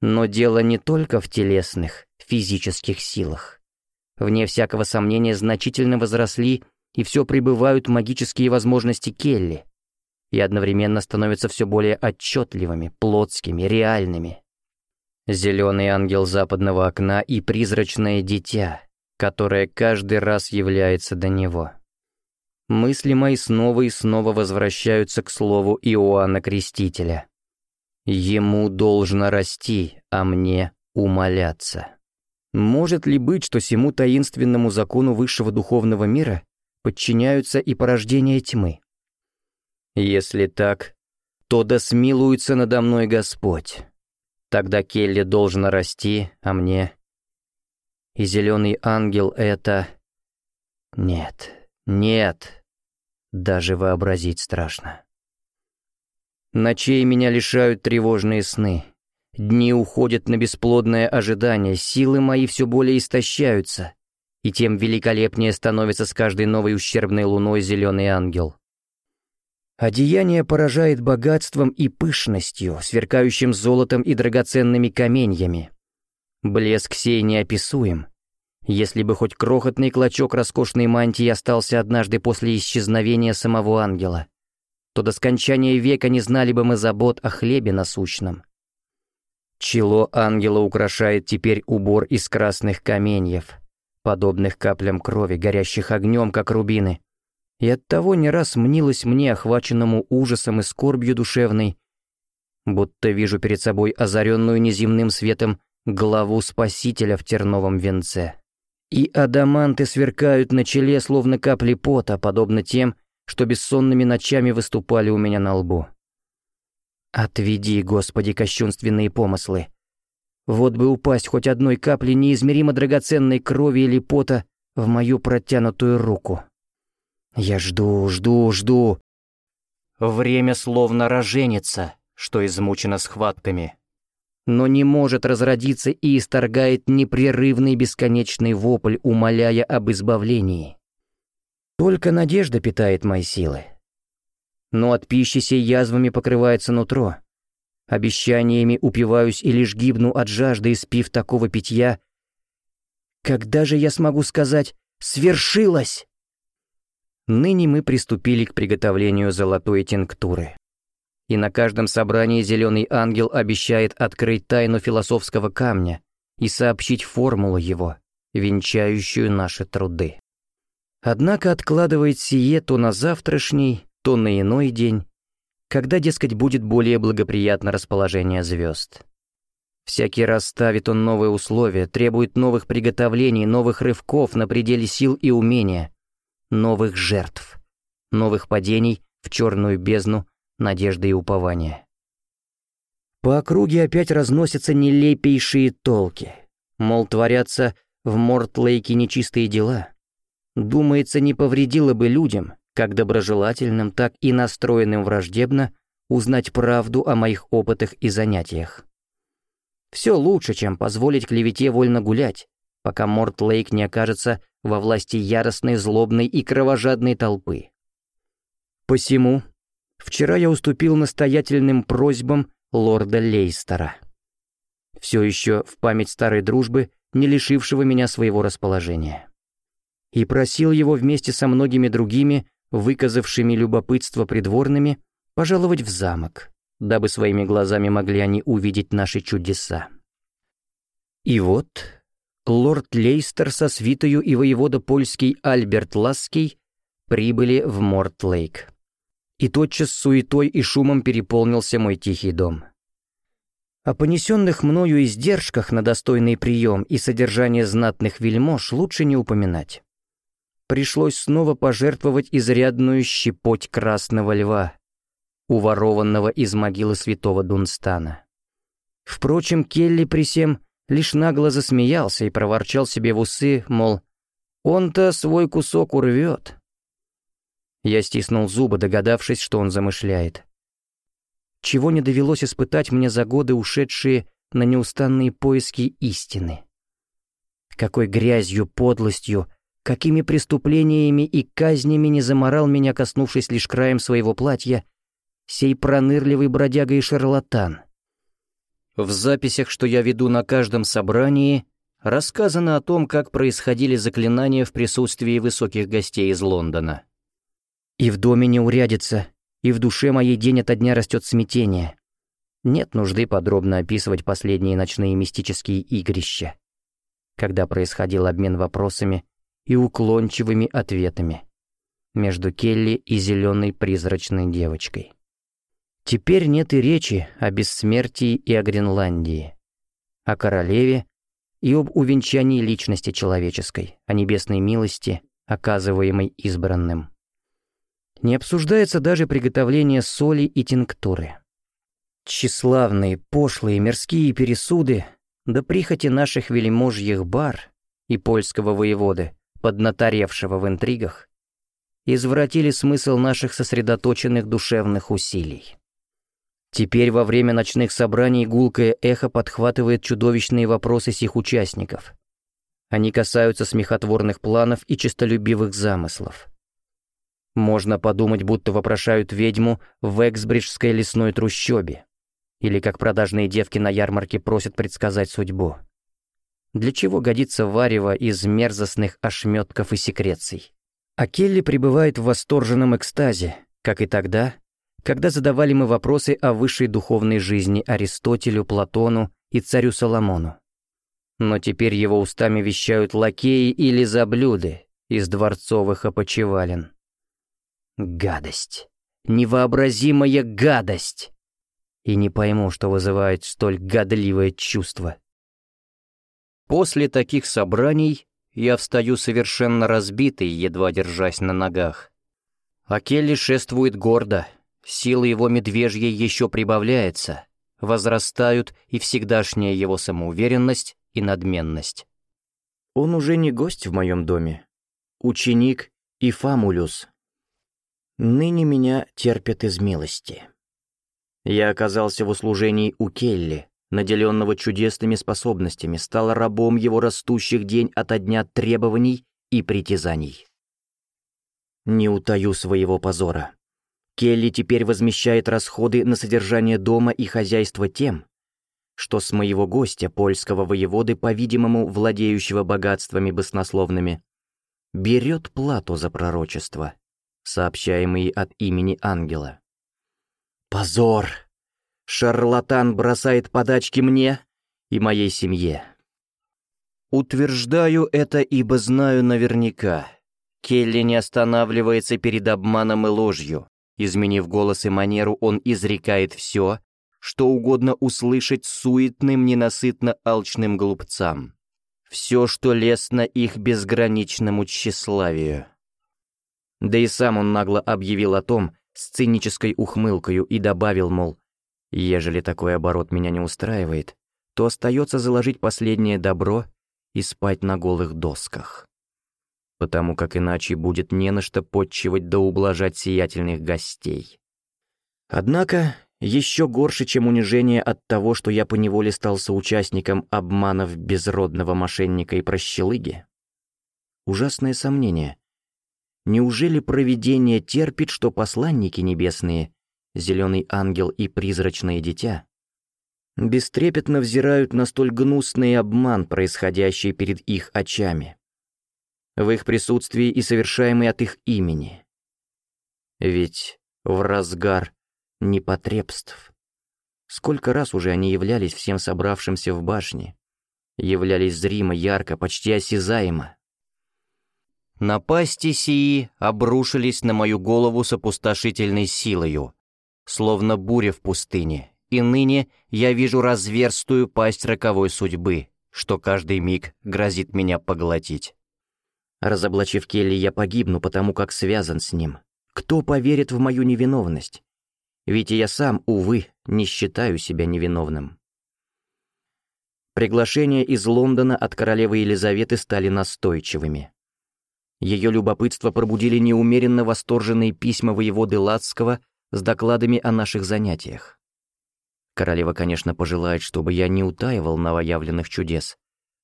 Speaker 1: Но дело не только в телесных, физических силах. Вне всякого сомнения значительно возросли и все прибывают магические возможности Келли и одновременно становятся все более отчетливыми, плотскими, реальными. Зеленый ангел западного окна и призрачное дитя, которая каждый раз является до него. Мысли мои снова и снова возвращаются к слову Иоанна Крестителя. Ему должно расти, а мне умоляться. Может ли быть, что сему таинственному закону высшего духовного мира подчиняются и порождения тьмы? Если так, то да смилуется надо мной Господь. Тогда Келли должна расти, а мне и зеленый ангел это... Нет, нет, даже вообразить страшно. Ночей меня лишают тревожные сны. Дни уходят на бесплодное ожидание, силы мои все более истощаются, и тем великолепнее становится с каждой новой ущербной луной зеленый ангел. Одеяние поражает богатством и пышностью, сверкающим золотом и драгоценными каменьями, Блеск сей неописуем. Если бы хоть крохотный клочок роскошной мантии остался однажды после исчезновения самого ангела, то до скончания века не знали бы мы забот о хлебе насущном. Чело ангела украшает теперь убор из красных каменьев, подобных каплям крови, горящих огнем, как рубины. И оттого не раз мнилось мне, охваченному ужасом и скорбью душевной, будто вижу перед собой озаренную неземным светом главу Спасителя в терновом венце. И адаманты сверкают на челе, словно капли пота, подобно тем, что бессонными ночами выступали у меня на лбу. Отведи, Господи, кощунственные помыслы. Вот бы упасть хоть одной капли неизмеримо драгоценной крови или пота в мою протянутую руку. Я жду, жду, жду. Время словно роженица, что измучено схватками но не может разродиться и исторгает непрерывный бесконечный вопль, умоляя об избавлении. Только надежда питает мои силы. Но от пищи сей язвами покрывается нутро. Обещаниями упиваюсь и лишь гибну от жажды, испив такого питья. Когда же я смогу сказать «свершилось»? Ныне мы приступили к приготовлению золотой тинктуры. И на каждом собрании Зеленый Ангел обещает открыть тайну философского камня и сообщить формулу его, венчающую наши труды. Однако откладывает сие то на завтрашний, то на иной день, когда, дескать, будет более благоприятно расположение звезд. Всякий раз ставит он новые условия, требует новых приготовлений, новых рывков на пределе сил и умения, новых жертв, новых падений в черную бездну надежды и упования. По округе опять разносятся нелепейшие толки, мол, творятся в Мортлейке нечистые дела. Думается, не повредило бы людям, как доброжелательным, так и настроенным враждебно, узнать правду о моих опытах и занятиях. Все лучше, чем позволить клевете вольно гулять, пока Морт Лейк не окажется во власти яростной, злобной и кровожадной толпы. Посему, вчера я уступил настоятельным просьбам лорда Лейстера. Все еще в память старой дружбы, не лишившего меня своего расположения. И просил его вместе со многими другими, выказавшими любопытство придворными, пожаловать в замок, дабы своими глазами могли они увидеть наши чудеса. И вот лорд Лейстер со свитою и воевода польский Альберт Ласский прибыли в Морт-Лейк. И тотчас суетой и шумом переполнился мой тихий дом. О понесенных мною издержках на достойный прием и содержание знатных вельмож лучше не упоминать. Пришлось снова пожертвовать изрядную щепоть красного льва, уворованного из могилы святого Дунстана. Впрочем, Келли при всем лишь нагло засмеялся и проворчал себе в усы, мол, он-то свой кусок урвет. Я стиснул зубы, догадавшись, что он замышляет. Чего не довелось испытать мне за годы, ушедшие на неустанные поиски истины. Какой грязью, подлостью, какими преступлениями и казнями не заморал меня, коснувшись лишь краем своего платья, сей пронырливый бродяга и шарлатан. В записях, что я веду на каждом собрании, рассказано о том, как происходили заклинания в присутствии высоких гостей из Лондона. И в доме не урядится, и в душе моей день ото дня растет смятение. Нет нужды подробно описывать последние ночные мистические игрища, когда происходил обмен вопросами и уклончивыми ответами между Келли и зеленой призрачной девочкой. Теперь нет и речи о бессмертии и о Гренландии, о королеве и об увенчании личности человеческой, о небесной милости, оказываемой избранным. Не обсуждается даже приготовление соли и тинктуры. Тщеславные, пошлые, мирские пересуды, да прихоти наших вельможьих бар и польского воеводы, поднаторевшего в интригах, извратили смысл наших сосредоточенных душевных усилий. Теперь во время ночных собраний гулкое эхо подхватывает чудовищные вопросы сих участников. Они касаются смехотворных планов и честолюбивых замыслов. Можно подумать, будто вопрошают ведьму в Эксбриджской лесной трущобе. Или как продажные девки на ярмарке просят предсказать судьбу. Для чего годится варево из мерзостных ошметков и секреций? А Келли пребывает в восторженном экстазе, как и тогда, когда задавали мы вопросы о высшей духовной жизни Аристотелю, Платону и царю Соломону. Но теперь его устами вещают лакеи или заблюды из дворцовых опочивален. Гадость. Невообразимая гадость. И не пойму, что вызывает столь годливое чувство. После таких собраний я встаю совершенно разбитый, едва держась на ногах. А Келли шествует гордо, Сила его медвежьей еще прибавляется, возрастают и всегдашняя его самоуверенность и надменность. Он уже не гость в моем доме, ученик и фамулюс. Ныне меня терпят из милости. Я оказался в услужении у Келли, наделенного чудесными способностями, стал рабом его растущих день ото дня требований и притязаний. Не утаю своего позора. Келли теперь возмещает расходы на содержание дома и хозяйства тем, что с моего гостя, польского воеводы, по-видимому, владеющего богатствами баснословными, берет плату за пророчество, сообщаемые от имени ангела. Позор! Шарлатан бросает подачки мне и моей семье. Утверждаю это, ибо знаю наверняка. Келли не останавливается перед обманом и ложью. Изменив голос и манеру, он изрекает все, что угодно услышать суетным, ненасытно алчным глупцам. Все, что лестно их безграничному тщеславию. Да и сам он нагло объявил о том, с цинической ухмылкою и добавил, мол, ежели такой оборот меня не устраивает, то остается заложить последнее добро и спать на голых досках. Потому как иначе будет не на что подчивать да ублажать сиятельных гостей. Однако, еще горше, чем унижение от того, что я поневоле стал соучастником обманов безродного мошенника и прощелыги. Ужасное сомнение. Неужели провидение терпит, что посланники небесные, зеленый ангел и призрачное дитя, бестрепетно взирают на столь гнусный обман, происходящий перед их очами, в их присутствии и совершаемый от их имени? Ведь в разгар непотребств. Сколько раз уже они являлись всем собравшимся в башне, являлись зримо, ярко, почти осязаемо. Напасти сии обрушились на мою голову с опустошительной силою, словно буря в пустыне, и ныне я вижу разверстую пасть роковой судьбы, что каждый миг грозит меня поглотить. Разоблачив Келли, я погибну, потому как связан с ним. Кто поверит в мою невиновность? Ведь я сам, увы, не считаю себя невиновным. Приглашения из Лондона от королевы Елизаветы стали настойчивыми. Ее любопытство пробудили неумеренно восторженные письма воеводы Лацкого с докладами о наших занятиях. Королева, конечно, пожелает, чтобы я не утаивал новоявленных чудес,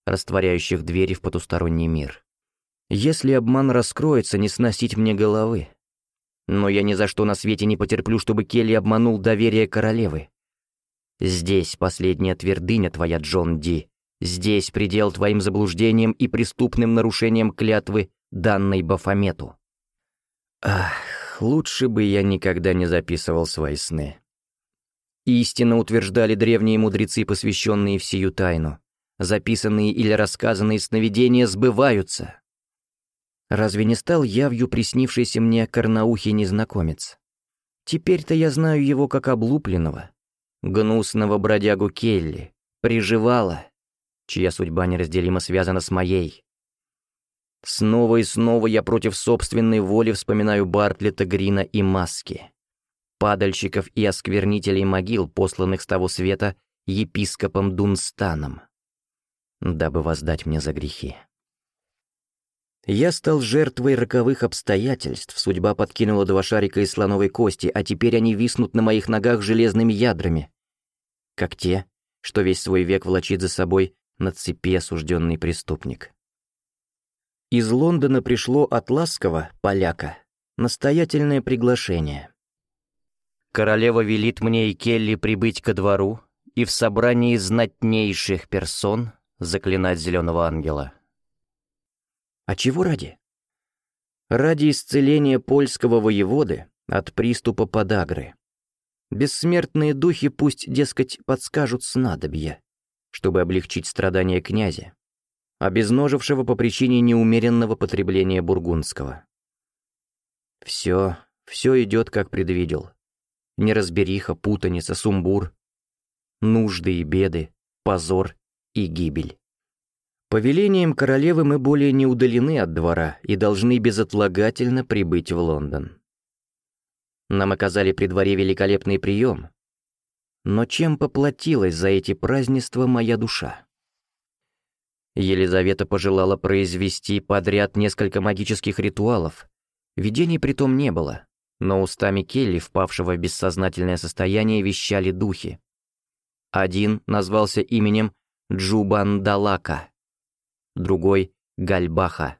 Speaker 1: растворяющих двери в потусторонний мир. Если обман раскроется, не сносить мне головы. Но я ни за что на свете не потерплю, чтобы Келли обманул доверие королевы. Здесь последняя твердыня твоя, Джон Ди. Здесь предел твоим заблуждениям и преступным нарушениям клятвы, данной Бафомету. Ах, лучше бы я никогда не записывал свои сны. Истинно утверждали древние мудрецы, посвященные в сию тайну. Записанные или рассказанные сновидения сбываются. Разве не стал явью приснившийся мне корноухий незнакомец? Теперь-то я знаю его как облупленного, гнусного бродягу Келли, приживала, чья судьба неразделимо связана с моей. Снова и снова я против собственной воли вспоминаю Бартлета, Грина и Маски, падальщиков и осквернителей могил, посланных с того света епископом Дунстаном, дабы воздать мне за грехи. Я стал жертвой роковых обстоятельств, судьба подкинула два шарика из слоновой кости, а теперь они виснут на моих ногах железными ядрами. Как те, что весь свой век влачит за собой на цепи осужденный преступник. Из Лондона пришло от Ласкова, поляка, настоятельное приглашение. Королева велит мне и Келли прибыть ко двору и в собрании знатнейших персон заклинать зеленого ангела. А чего ради? Ради исцеления польского воеводы от приступа подагры. Бессмертные духи пусть, дескать, подскажут снадобья, чтобы облегчить страдания князя, обезножившего по причине неумеренного потребления бургундского. Все, все идет, как предвидел. Неразбериха, путаница, сумбур, нужды и беды, позор и гибель. По велениям королевы мы более не удалены от двора и должны безотлагательно прибыть в Лондон. Нам оказали при дворе великолепный прием. Но чем поплатилась за эти празднества моя душа? Елизавета пожелала произвести подряд несколько магических ритуалов. Видений притом не было, но устами Келли, впавшего в бессознательное состояние, вещали духи. Один назвался именем Джубандалака, другой — Гальбаха.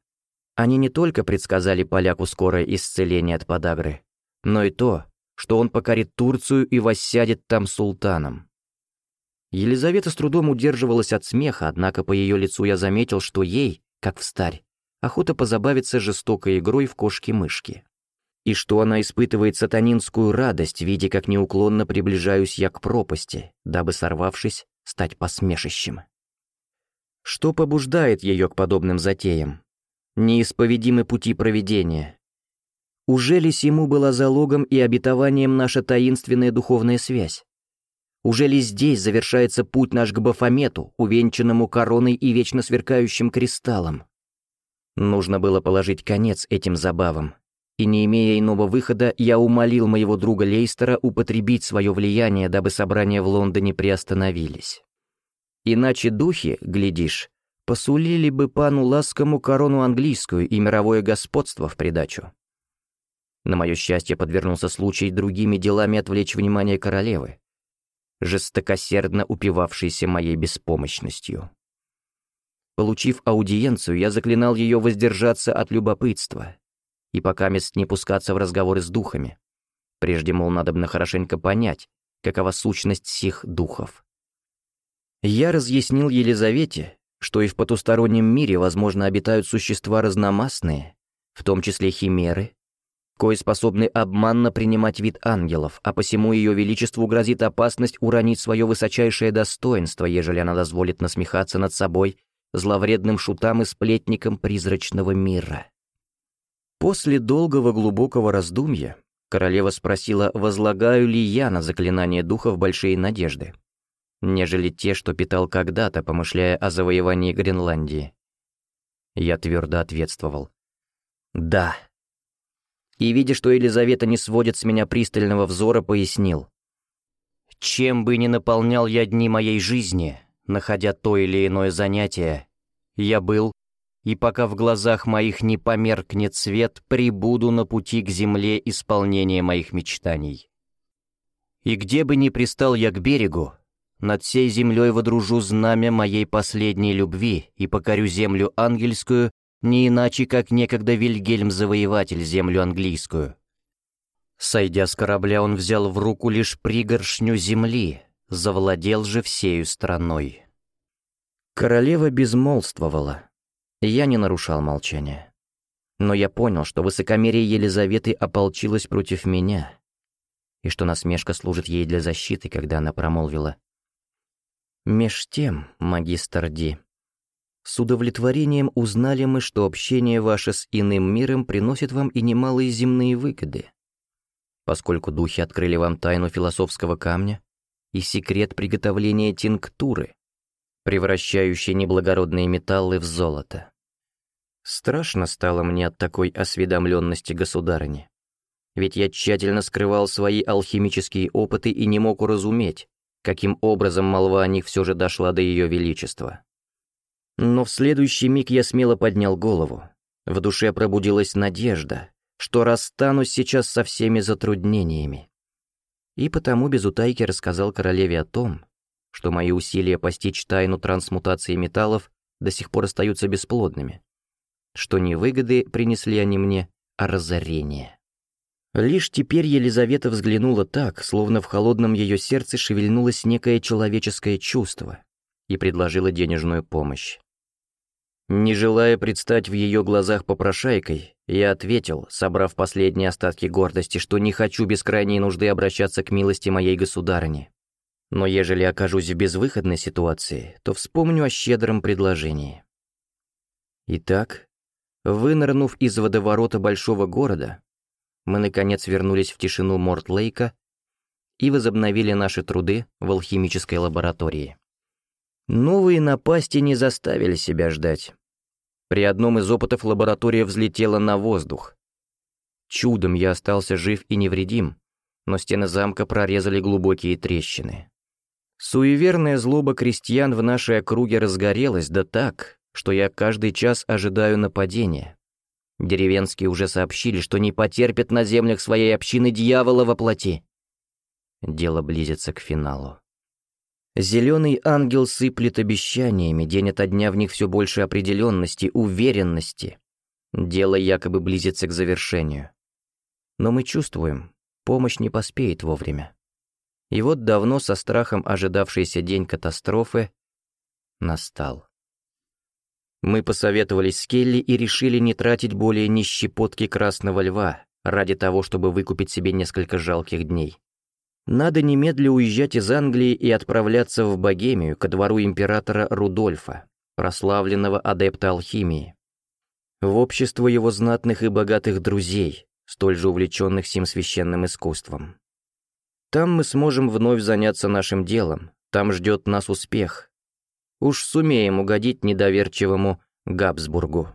Speaker 1: Они не только предсказали поляку скорое исцеление от подагры, но и то, что он покорит Турцию и воссядет там султаном. Елизавета с трудом удерживалась от смеха, однако по ее лицу я заметил, что ей, как в старь, охота позабавиться жестокой игрой в кошки-мышки. и что она испытывает сатанинскую радость, видя, как неуклонно приближаюсь я к пропасти, дабы, сорвавшись, стать посмешищем. Что побуждает ее к подобным затеям? Неисповедимы пути проведения. Уже ли сему была залогом и обетованием наша таинственная духовная связь? Уже ли здесь завершается путь наш к Бафомету, увенчанному короной и вечно сверкающим кристаллом? Нужно было положить конец этим забавам, и не имея иного выхода, я умолил моего друга Лейстера употребить свое влияние, дабы собрания в Лондоне приостановились. Иначе духи, глядишь, посулили бы пану Ласкому корону английскую и мировое господство в придачу. На мое счастье подвернулся случай другими делами отвлечь внимание королевы, жестокосердно упивавшейся моей беспомощностью. Получив аудиенцию, я заклинал ее воздержаться от любопытства, и пока мест не пускаться в разговоры с духами. Прежде, мол, надо хорошенько понять, какова сущность сих духов. Я разъяснил Елизавете, что и в потустороннем мире, возможно, обитают существа разномастные, в том числе химеры, кои способны обманно принимать вид ангелов, а посему ее величеству грозит опасность уронить свое высочайшее достоинство, ежели она дозволит насмехаться над собой зловредным шутам и сплетникам призрачного мира. После долгого глубокого раздумья королева спросила, возлагаю ли я на заклинание духов большие надежды, нежели те, что питал когда-то, помышляя о завоевании Гренландии. Я твердо ответствовал. «Да». И, видя, что Елизавета не сводит с меня пристального взора, пояснил. «Чем бы ни наполнял я дни моей жизни, находя то или иное занятие, я был и пока в глазах моих не померкнет свет, прибуду на пути к земле исполнения моих мечтаний. И где бы ни пристал я к берегу, над всей землей водружу знамя моей последней любви и покорю землю ангельскую, не иначе, как некогда Вильгельм-завоеватель землю английскую. Сойдя с корабля, он взял в руку лишь пригоршню земли, завладел же всею страной. Королева безмолвствовала, я не нарушал молчания. Но я понял, что высокомерие Елизаветы ополчилось против меня, и что насмешка служит ей для защиты, когда она промолвила. «Меж тем, магистр Ди, с удовлетворением узнали мы, что общение ваше с иным миром приносит вам и немалые земные выгоды, поскольку духи открыли вам тайну философского камня и секрет приготовления тинктуры, превращающей неблагородные металлы в золото. Страшно стало мне от такой осведомленности государыни. Ведь я тщательно скрывал свои алхимические опыты и не мог уразуметь, каким образом молва о них все же дошла до ее величества. Но в следующий миг я смело поднял голову. В душе пробудилась надежда, что расстанусь сейчас со всеми затруднениями. И потому без утайки рассказал королеве о том, что мои усилия постичь тайну трансмутации металлов до сих пор остаются бесплодными что не выгоды принесли они мне, а разорение. Лишь теперь Елизавета взглянула так, словно в холодном ее сердце шевельнулось некое человеческое чувство и предложила денежную помощь. Не желая предстать в ее глазах попрошайкой, я ответил, собрав последние остатки гордости, что не хочу без крайней нужды обращаться к милости моей государыни. Но ежели окажусь в безвыходной ситуации, то вспомню о щедром предложении. Итак, Вынырнув из водоворота большого города, мы наконец вернулись в тишину Морт-Лейка и возобновили наши труды в алхимической лаборатории. Новые напасти не заставили себя ждать. При одном из опытов лаборатория взлетела на воздух. Чудом я остался жив и невредим, но стены замка прорезали глубокие трещины. Суеверная злоба крестьян в нашей округе разгорелась, да так, что я каждый час ожидаю нападения. Деревенские уже сообщили, что не потерпят на землях своей общины дьявола во плоти. Дело близится к финалу. Зеленый ангел сыплет обещаниями, день ото дня в них все больше определенности, уверенности. Дело якобы близится к завершению. Но мы чувствуем, помощь не поспеет вовремя. И вот давно со страхом ожидавшийся день катастрофы настал. Мы посоветовались с Келли и решили не тратить более ни щепотки красного льва, ради того, чтобы выкупить себе несколько жалких дней. Надо немедля уезжать из Англии и отправляться в Богемию, ко двору императора Рудольфа, прославленного адепта алхимии. В общество его знатных и богатых друзей, столь же увлеченных сим священным искусством. Там мы сможем вновь заняться нашим делом, там ждет нас успех. Уж сумеем угодить недоверчивому Габсбургу.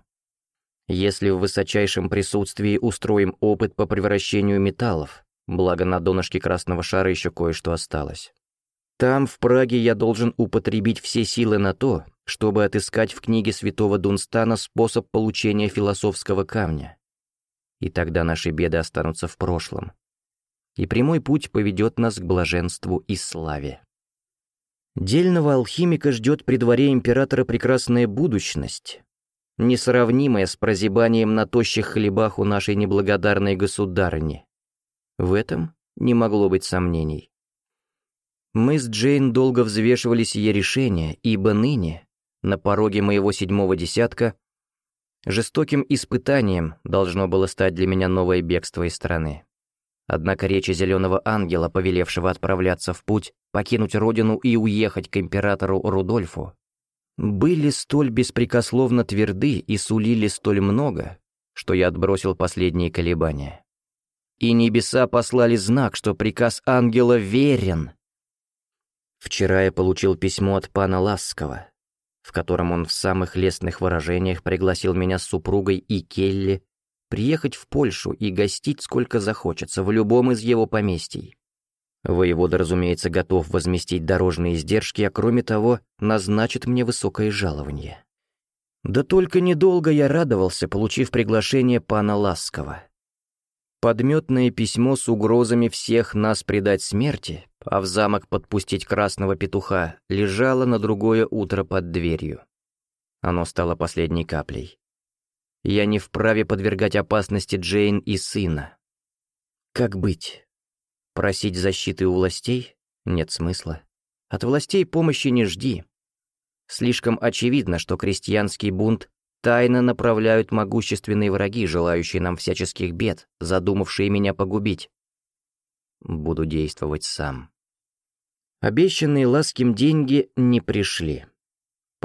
Speaker 1: Если в высочайшем присутствии устроим опыт по превращению металлов, благо на донышке красного шара еще кое-что осталось. Там, в Праге, я должен употребить все силы на то, чтобы отыскать в книге святого Дунстана способ получения философского камня. И тогда наши беды останутся в прошлом, и прямой путь поведет нас к блаженству и славе. Дельного алхимика ждет при дворе императора прекрасная будущность, несравнимая с прозябанием на тощих хлебах у нашей неблагодарной государыни. В этом не могло быть сомнений. Мы с Джейн долго взвешивали сие решение, ибо ныне, на пороге моего седьмого десятка, жестоким испытанием должно было стать для меня новое бегство из страны. Однако речи Зеленого Ангела, повелевшего отправляться в путь, покинуть родину и уехать к императору Рудольфу, были столь беспрекословно тверды и сулили столь много, что я отбросил последние колебания. И небеса послали знак, что приказ ангела верен. Вчера я получил письмо от пана Ласского, в котором он в самых лестных выражениях пригласил меня с супругой и Келли приехать в Польшу и гостить сколько захочется в любом из его поместий. Воевода, разумеется, готов возместить дорожные издержки, а кроме того, назначит мне высокое жалование. Да только недолго я радовался, получив приглашение пана Ласкова. Подметное письмо с угрозами всех нас предать смерти, а в замок подпустить красного петуха, лежало на другое утро под дверью. Оно стало последней каплей. Я не вправе подвергать опасности Джейн и сына. Как быть? Просить защиты у властей? Нет смысла. От властей помощи не жди. Слишком очевидно, что крестьянский бунт тайно направляют могущественные враги, желающие нам всяческих бед, задумавшие меня погубить. Буду действовать сам. Обещанные ласким деньги не пришли.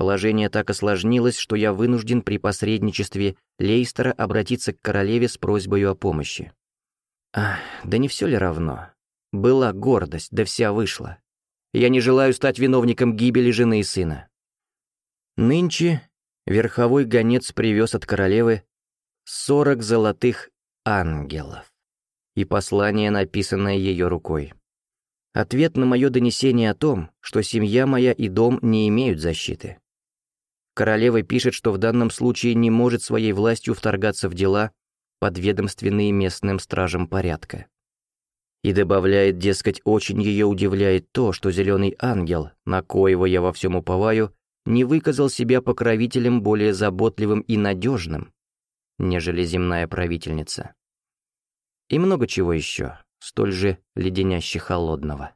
Speaker 1: Положение так осложнилось, что я вынужден при посредничестве Лейстера обратиться к королеве с просьбой о помощи. Ах, да не все ли равно? Была гордость, да вся вышла. Я не желаю стать виновником гибели жены и сына. Нынче верховой гонец привез от королевы сорок золотых ангелов и послание, написанное ее рукой. Ответ на мое донесение о том, что семья моя и дом не имеют защиты. Королева пишет, что в данном случае не может своей властью вторгаться в дела, подведомственные местным стражам порядка. И добавляет, дескать, очень ее удивляет то, что зеленый ангел, на коего я во всем уповаю, не выказал себя покровителем более заботливым и надежным, нежели земная правительница. И много чего еще, столь же леденяще холодного.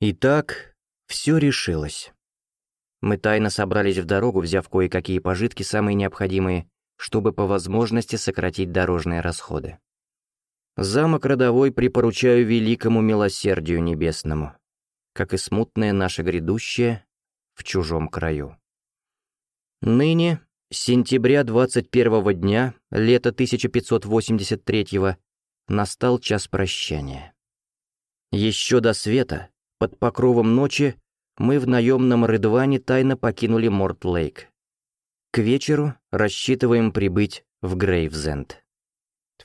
Speaker 1: Итак, все решилось. Мы тайно собрались в дорогу, взяв кое-какие пожитки, самые необходимые, чтобы по возможности сократить дорожные расходы. Замок родовой припоручаю великому милосердию небесному, как и смутное наше грядущее в чужом краю. Ныне, сентября 21 дня, лета 1583 настал час прощания. Еще до света, под покровом ночи, мы в наемном Рыдване тайно покинули Морт-Лейк. К вечеру рассчитываем прибыть в Грейвзенд.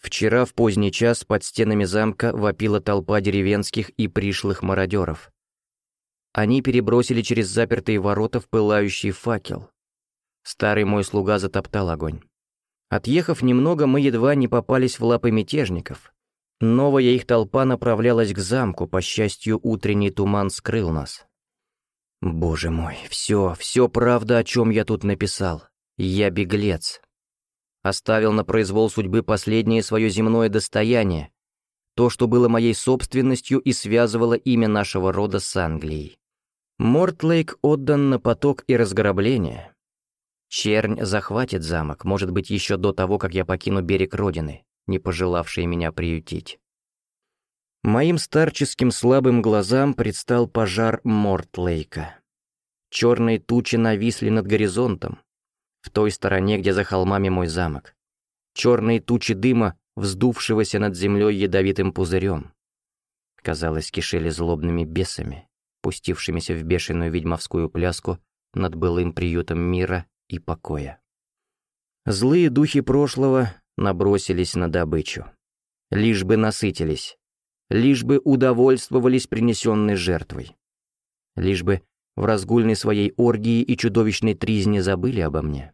Speaker 1: Вчера в поздний час под стенами замка вопила толпа деревенских и пришлых мародеров. Они перебросили через запертые ворота в пылающий факел. Старый мой слуга затоптал огонь. Отъехав немного, мы едва не попались в лапы мятежников. Новая их толпа направлялась к замку, по счастью, утренний туман скрыл нас. Боже мой, все, все правда, о чем я тут написал. Я беглец. Оставил на произвол судьбы последнее свое земное достояние, то, что было моей собственностью и связывало имя нашего рода с Англией. Мортлейк отдан на поток и разграбление. Чернь захватит замок, может быть, еще до того, как я покину берег Родины, не пожелавшие меня приютить. Моим старческим слабым глазам предстал пожар Мортлейка. Черные тучи нависли над горизонтом, в той стороне, где за холмами мой замок. Черные тучи дыма, вздувшегося над землей ядовитым пузырем. Казалось, кишели злобными бесами, пустившимися в бешеную ведьмовскую пляску над былым приютом мира и покоя. Злые духи прошлого набросились на добычу. Лишь бы насытились, лишь бы удовольствовались принесенной жертвой. Лишь бы в разгульной своей оргии и чудовищной тризне забыли обо мне.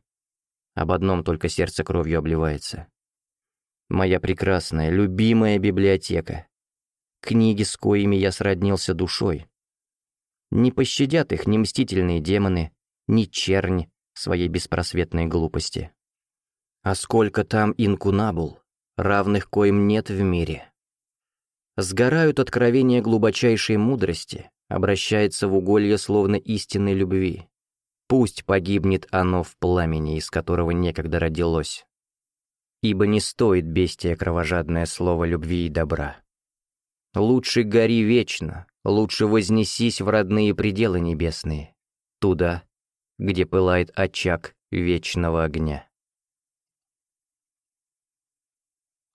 Speaker 1: Об одном только сердце кровью обливается. Моя прекрасная, любимая библиотека. Книги, с коими я сроднился душой. Не пощадят их ни мстительные демоны, ни чернь своей беспросветной глупости. А сколько там инкунабул, равных коим нет в мире. Сгорают откровения глубочайшей мудрости, обращается в уголье словно истинной любви. Пусть погибнет оно в пламени, из которого некогда родилось. Ибо не стоит бестия кровожадное слово любви и добра. Лучше гори вечно, лучше вознесись в родные пределы небесные, туда, где пылает очаг вечного огня.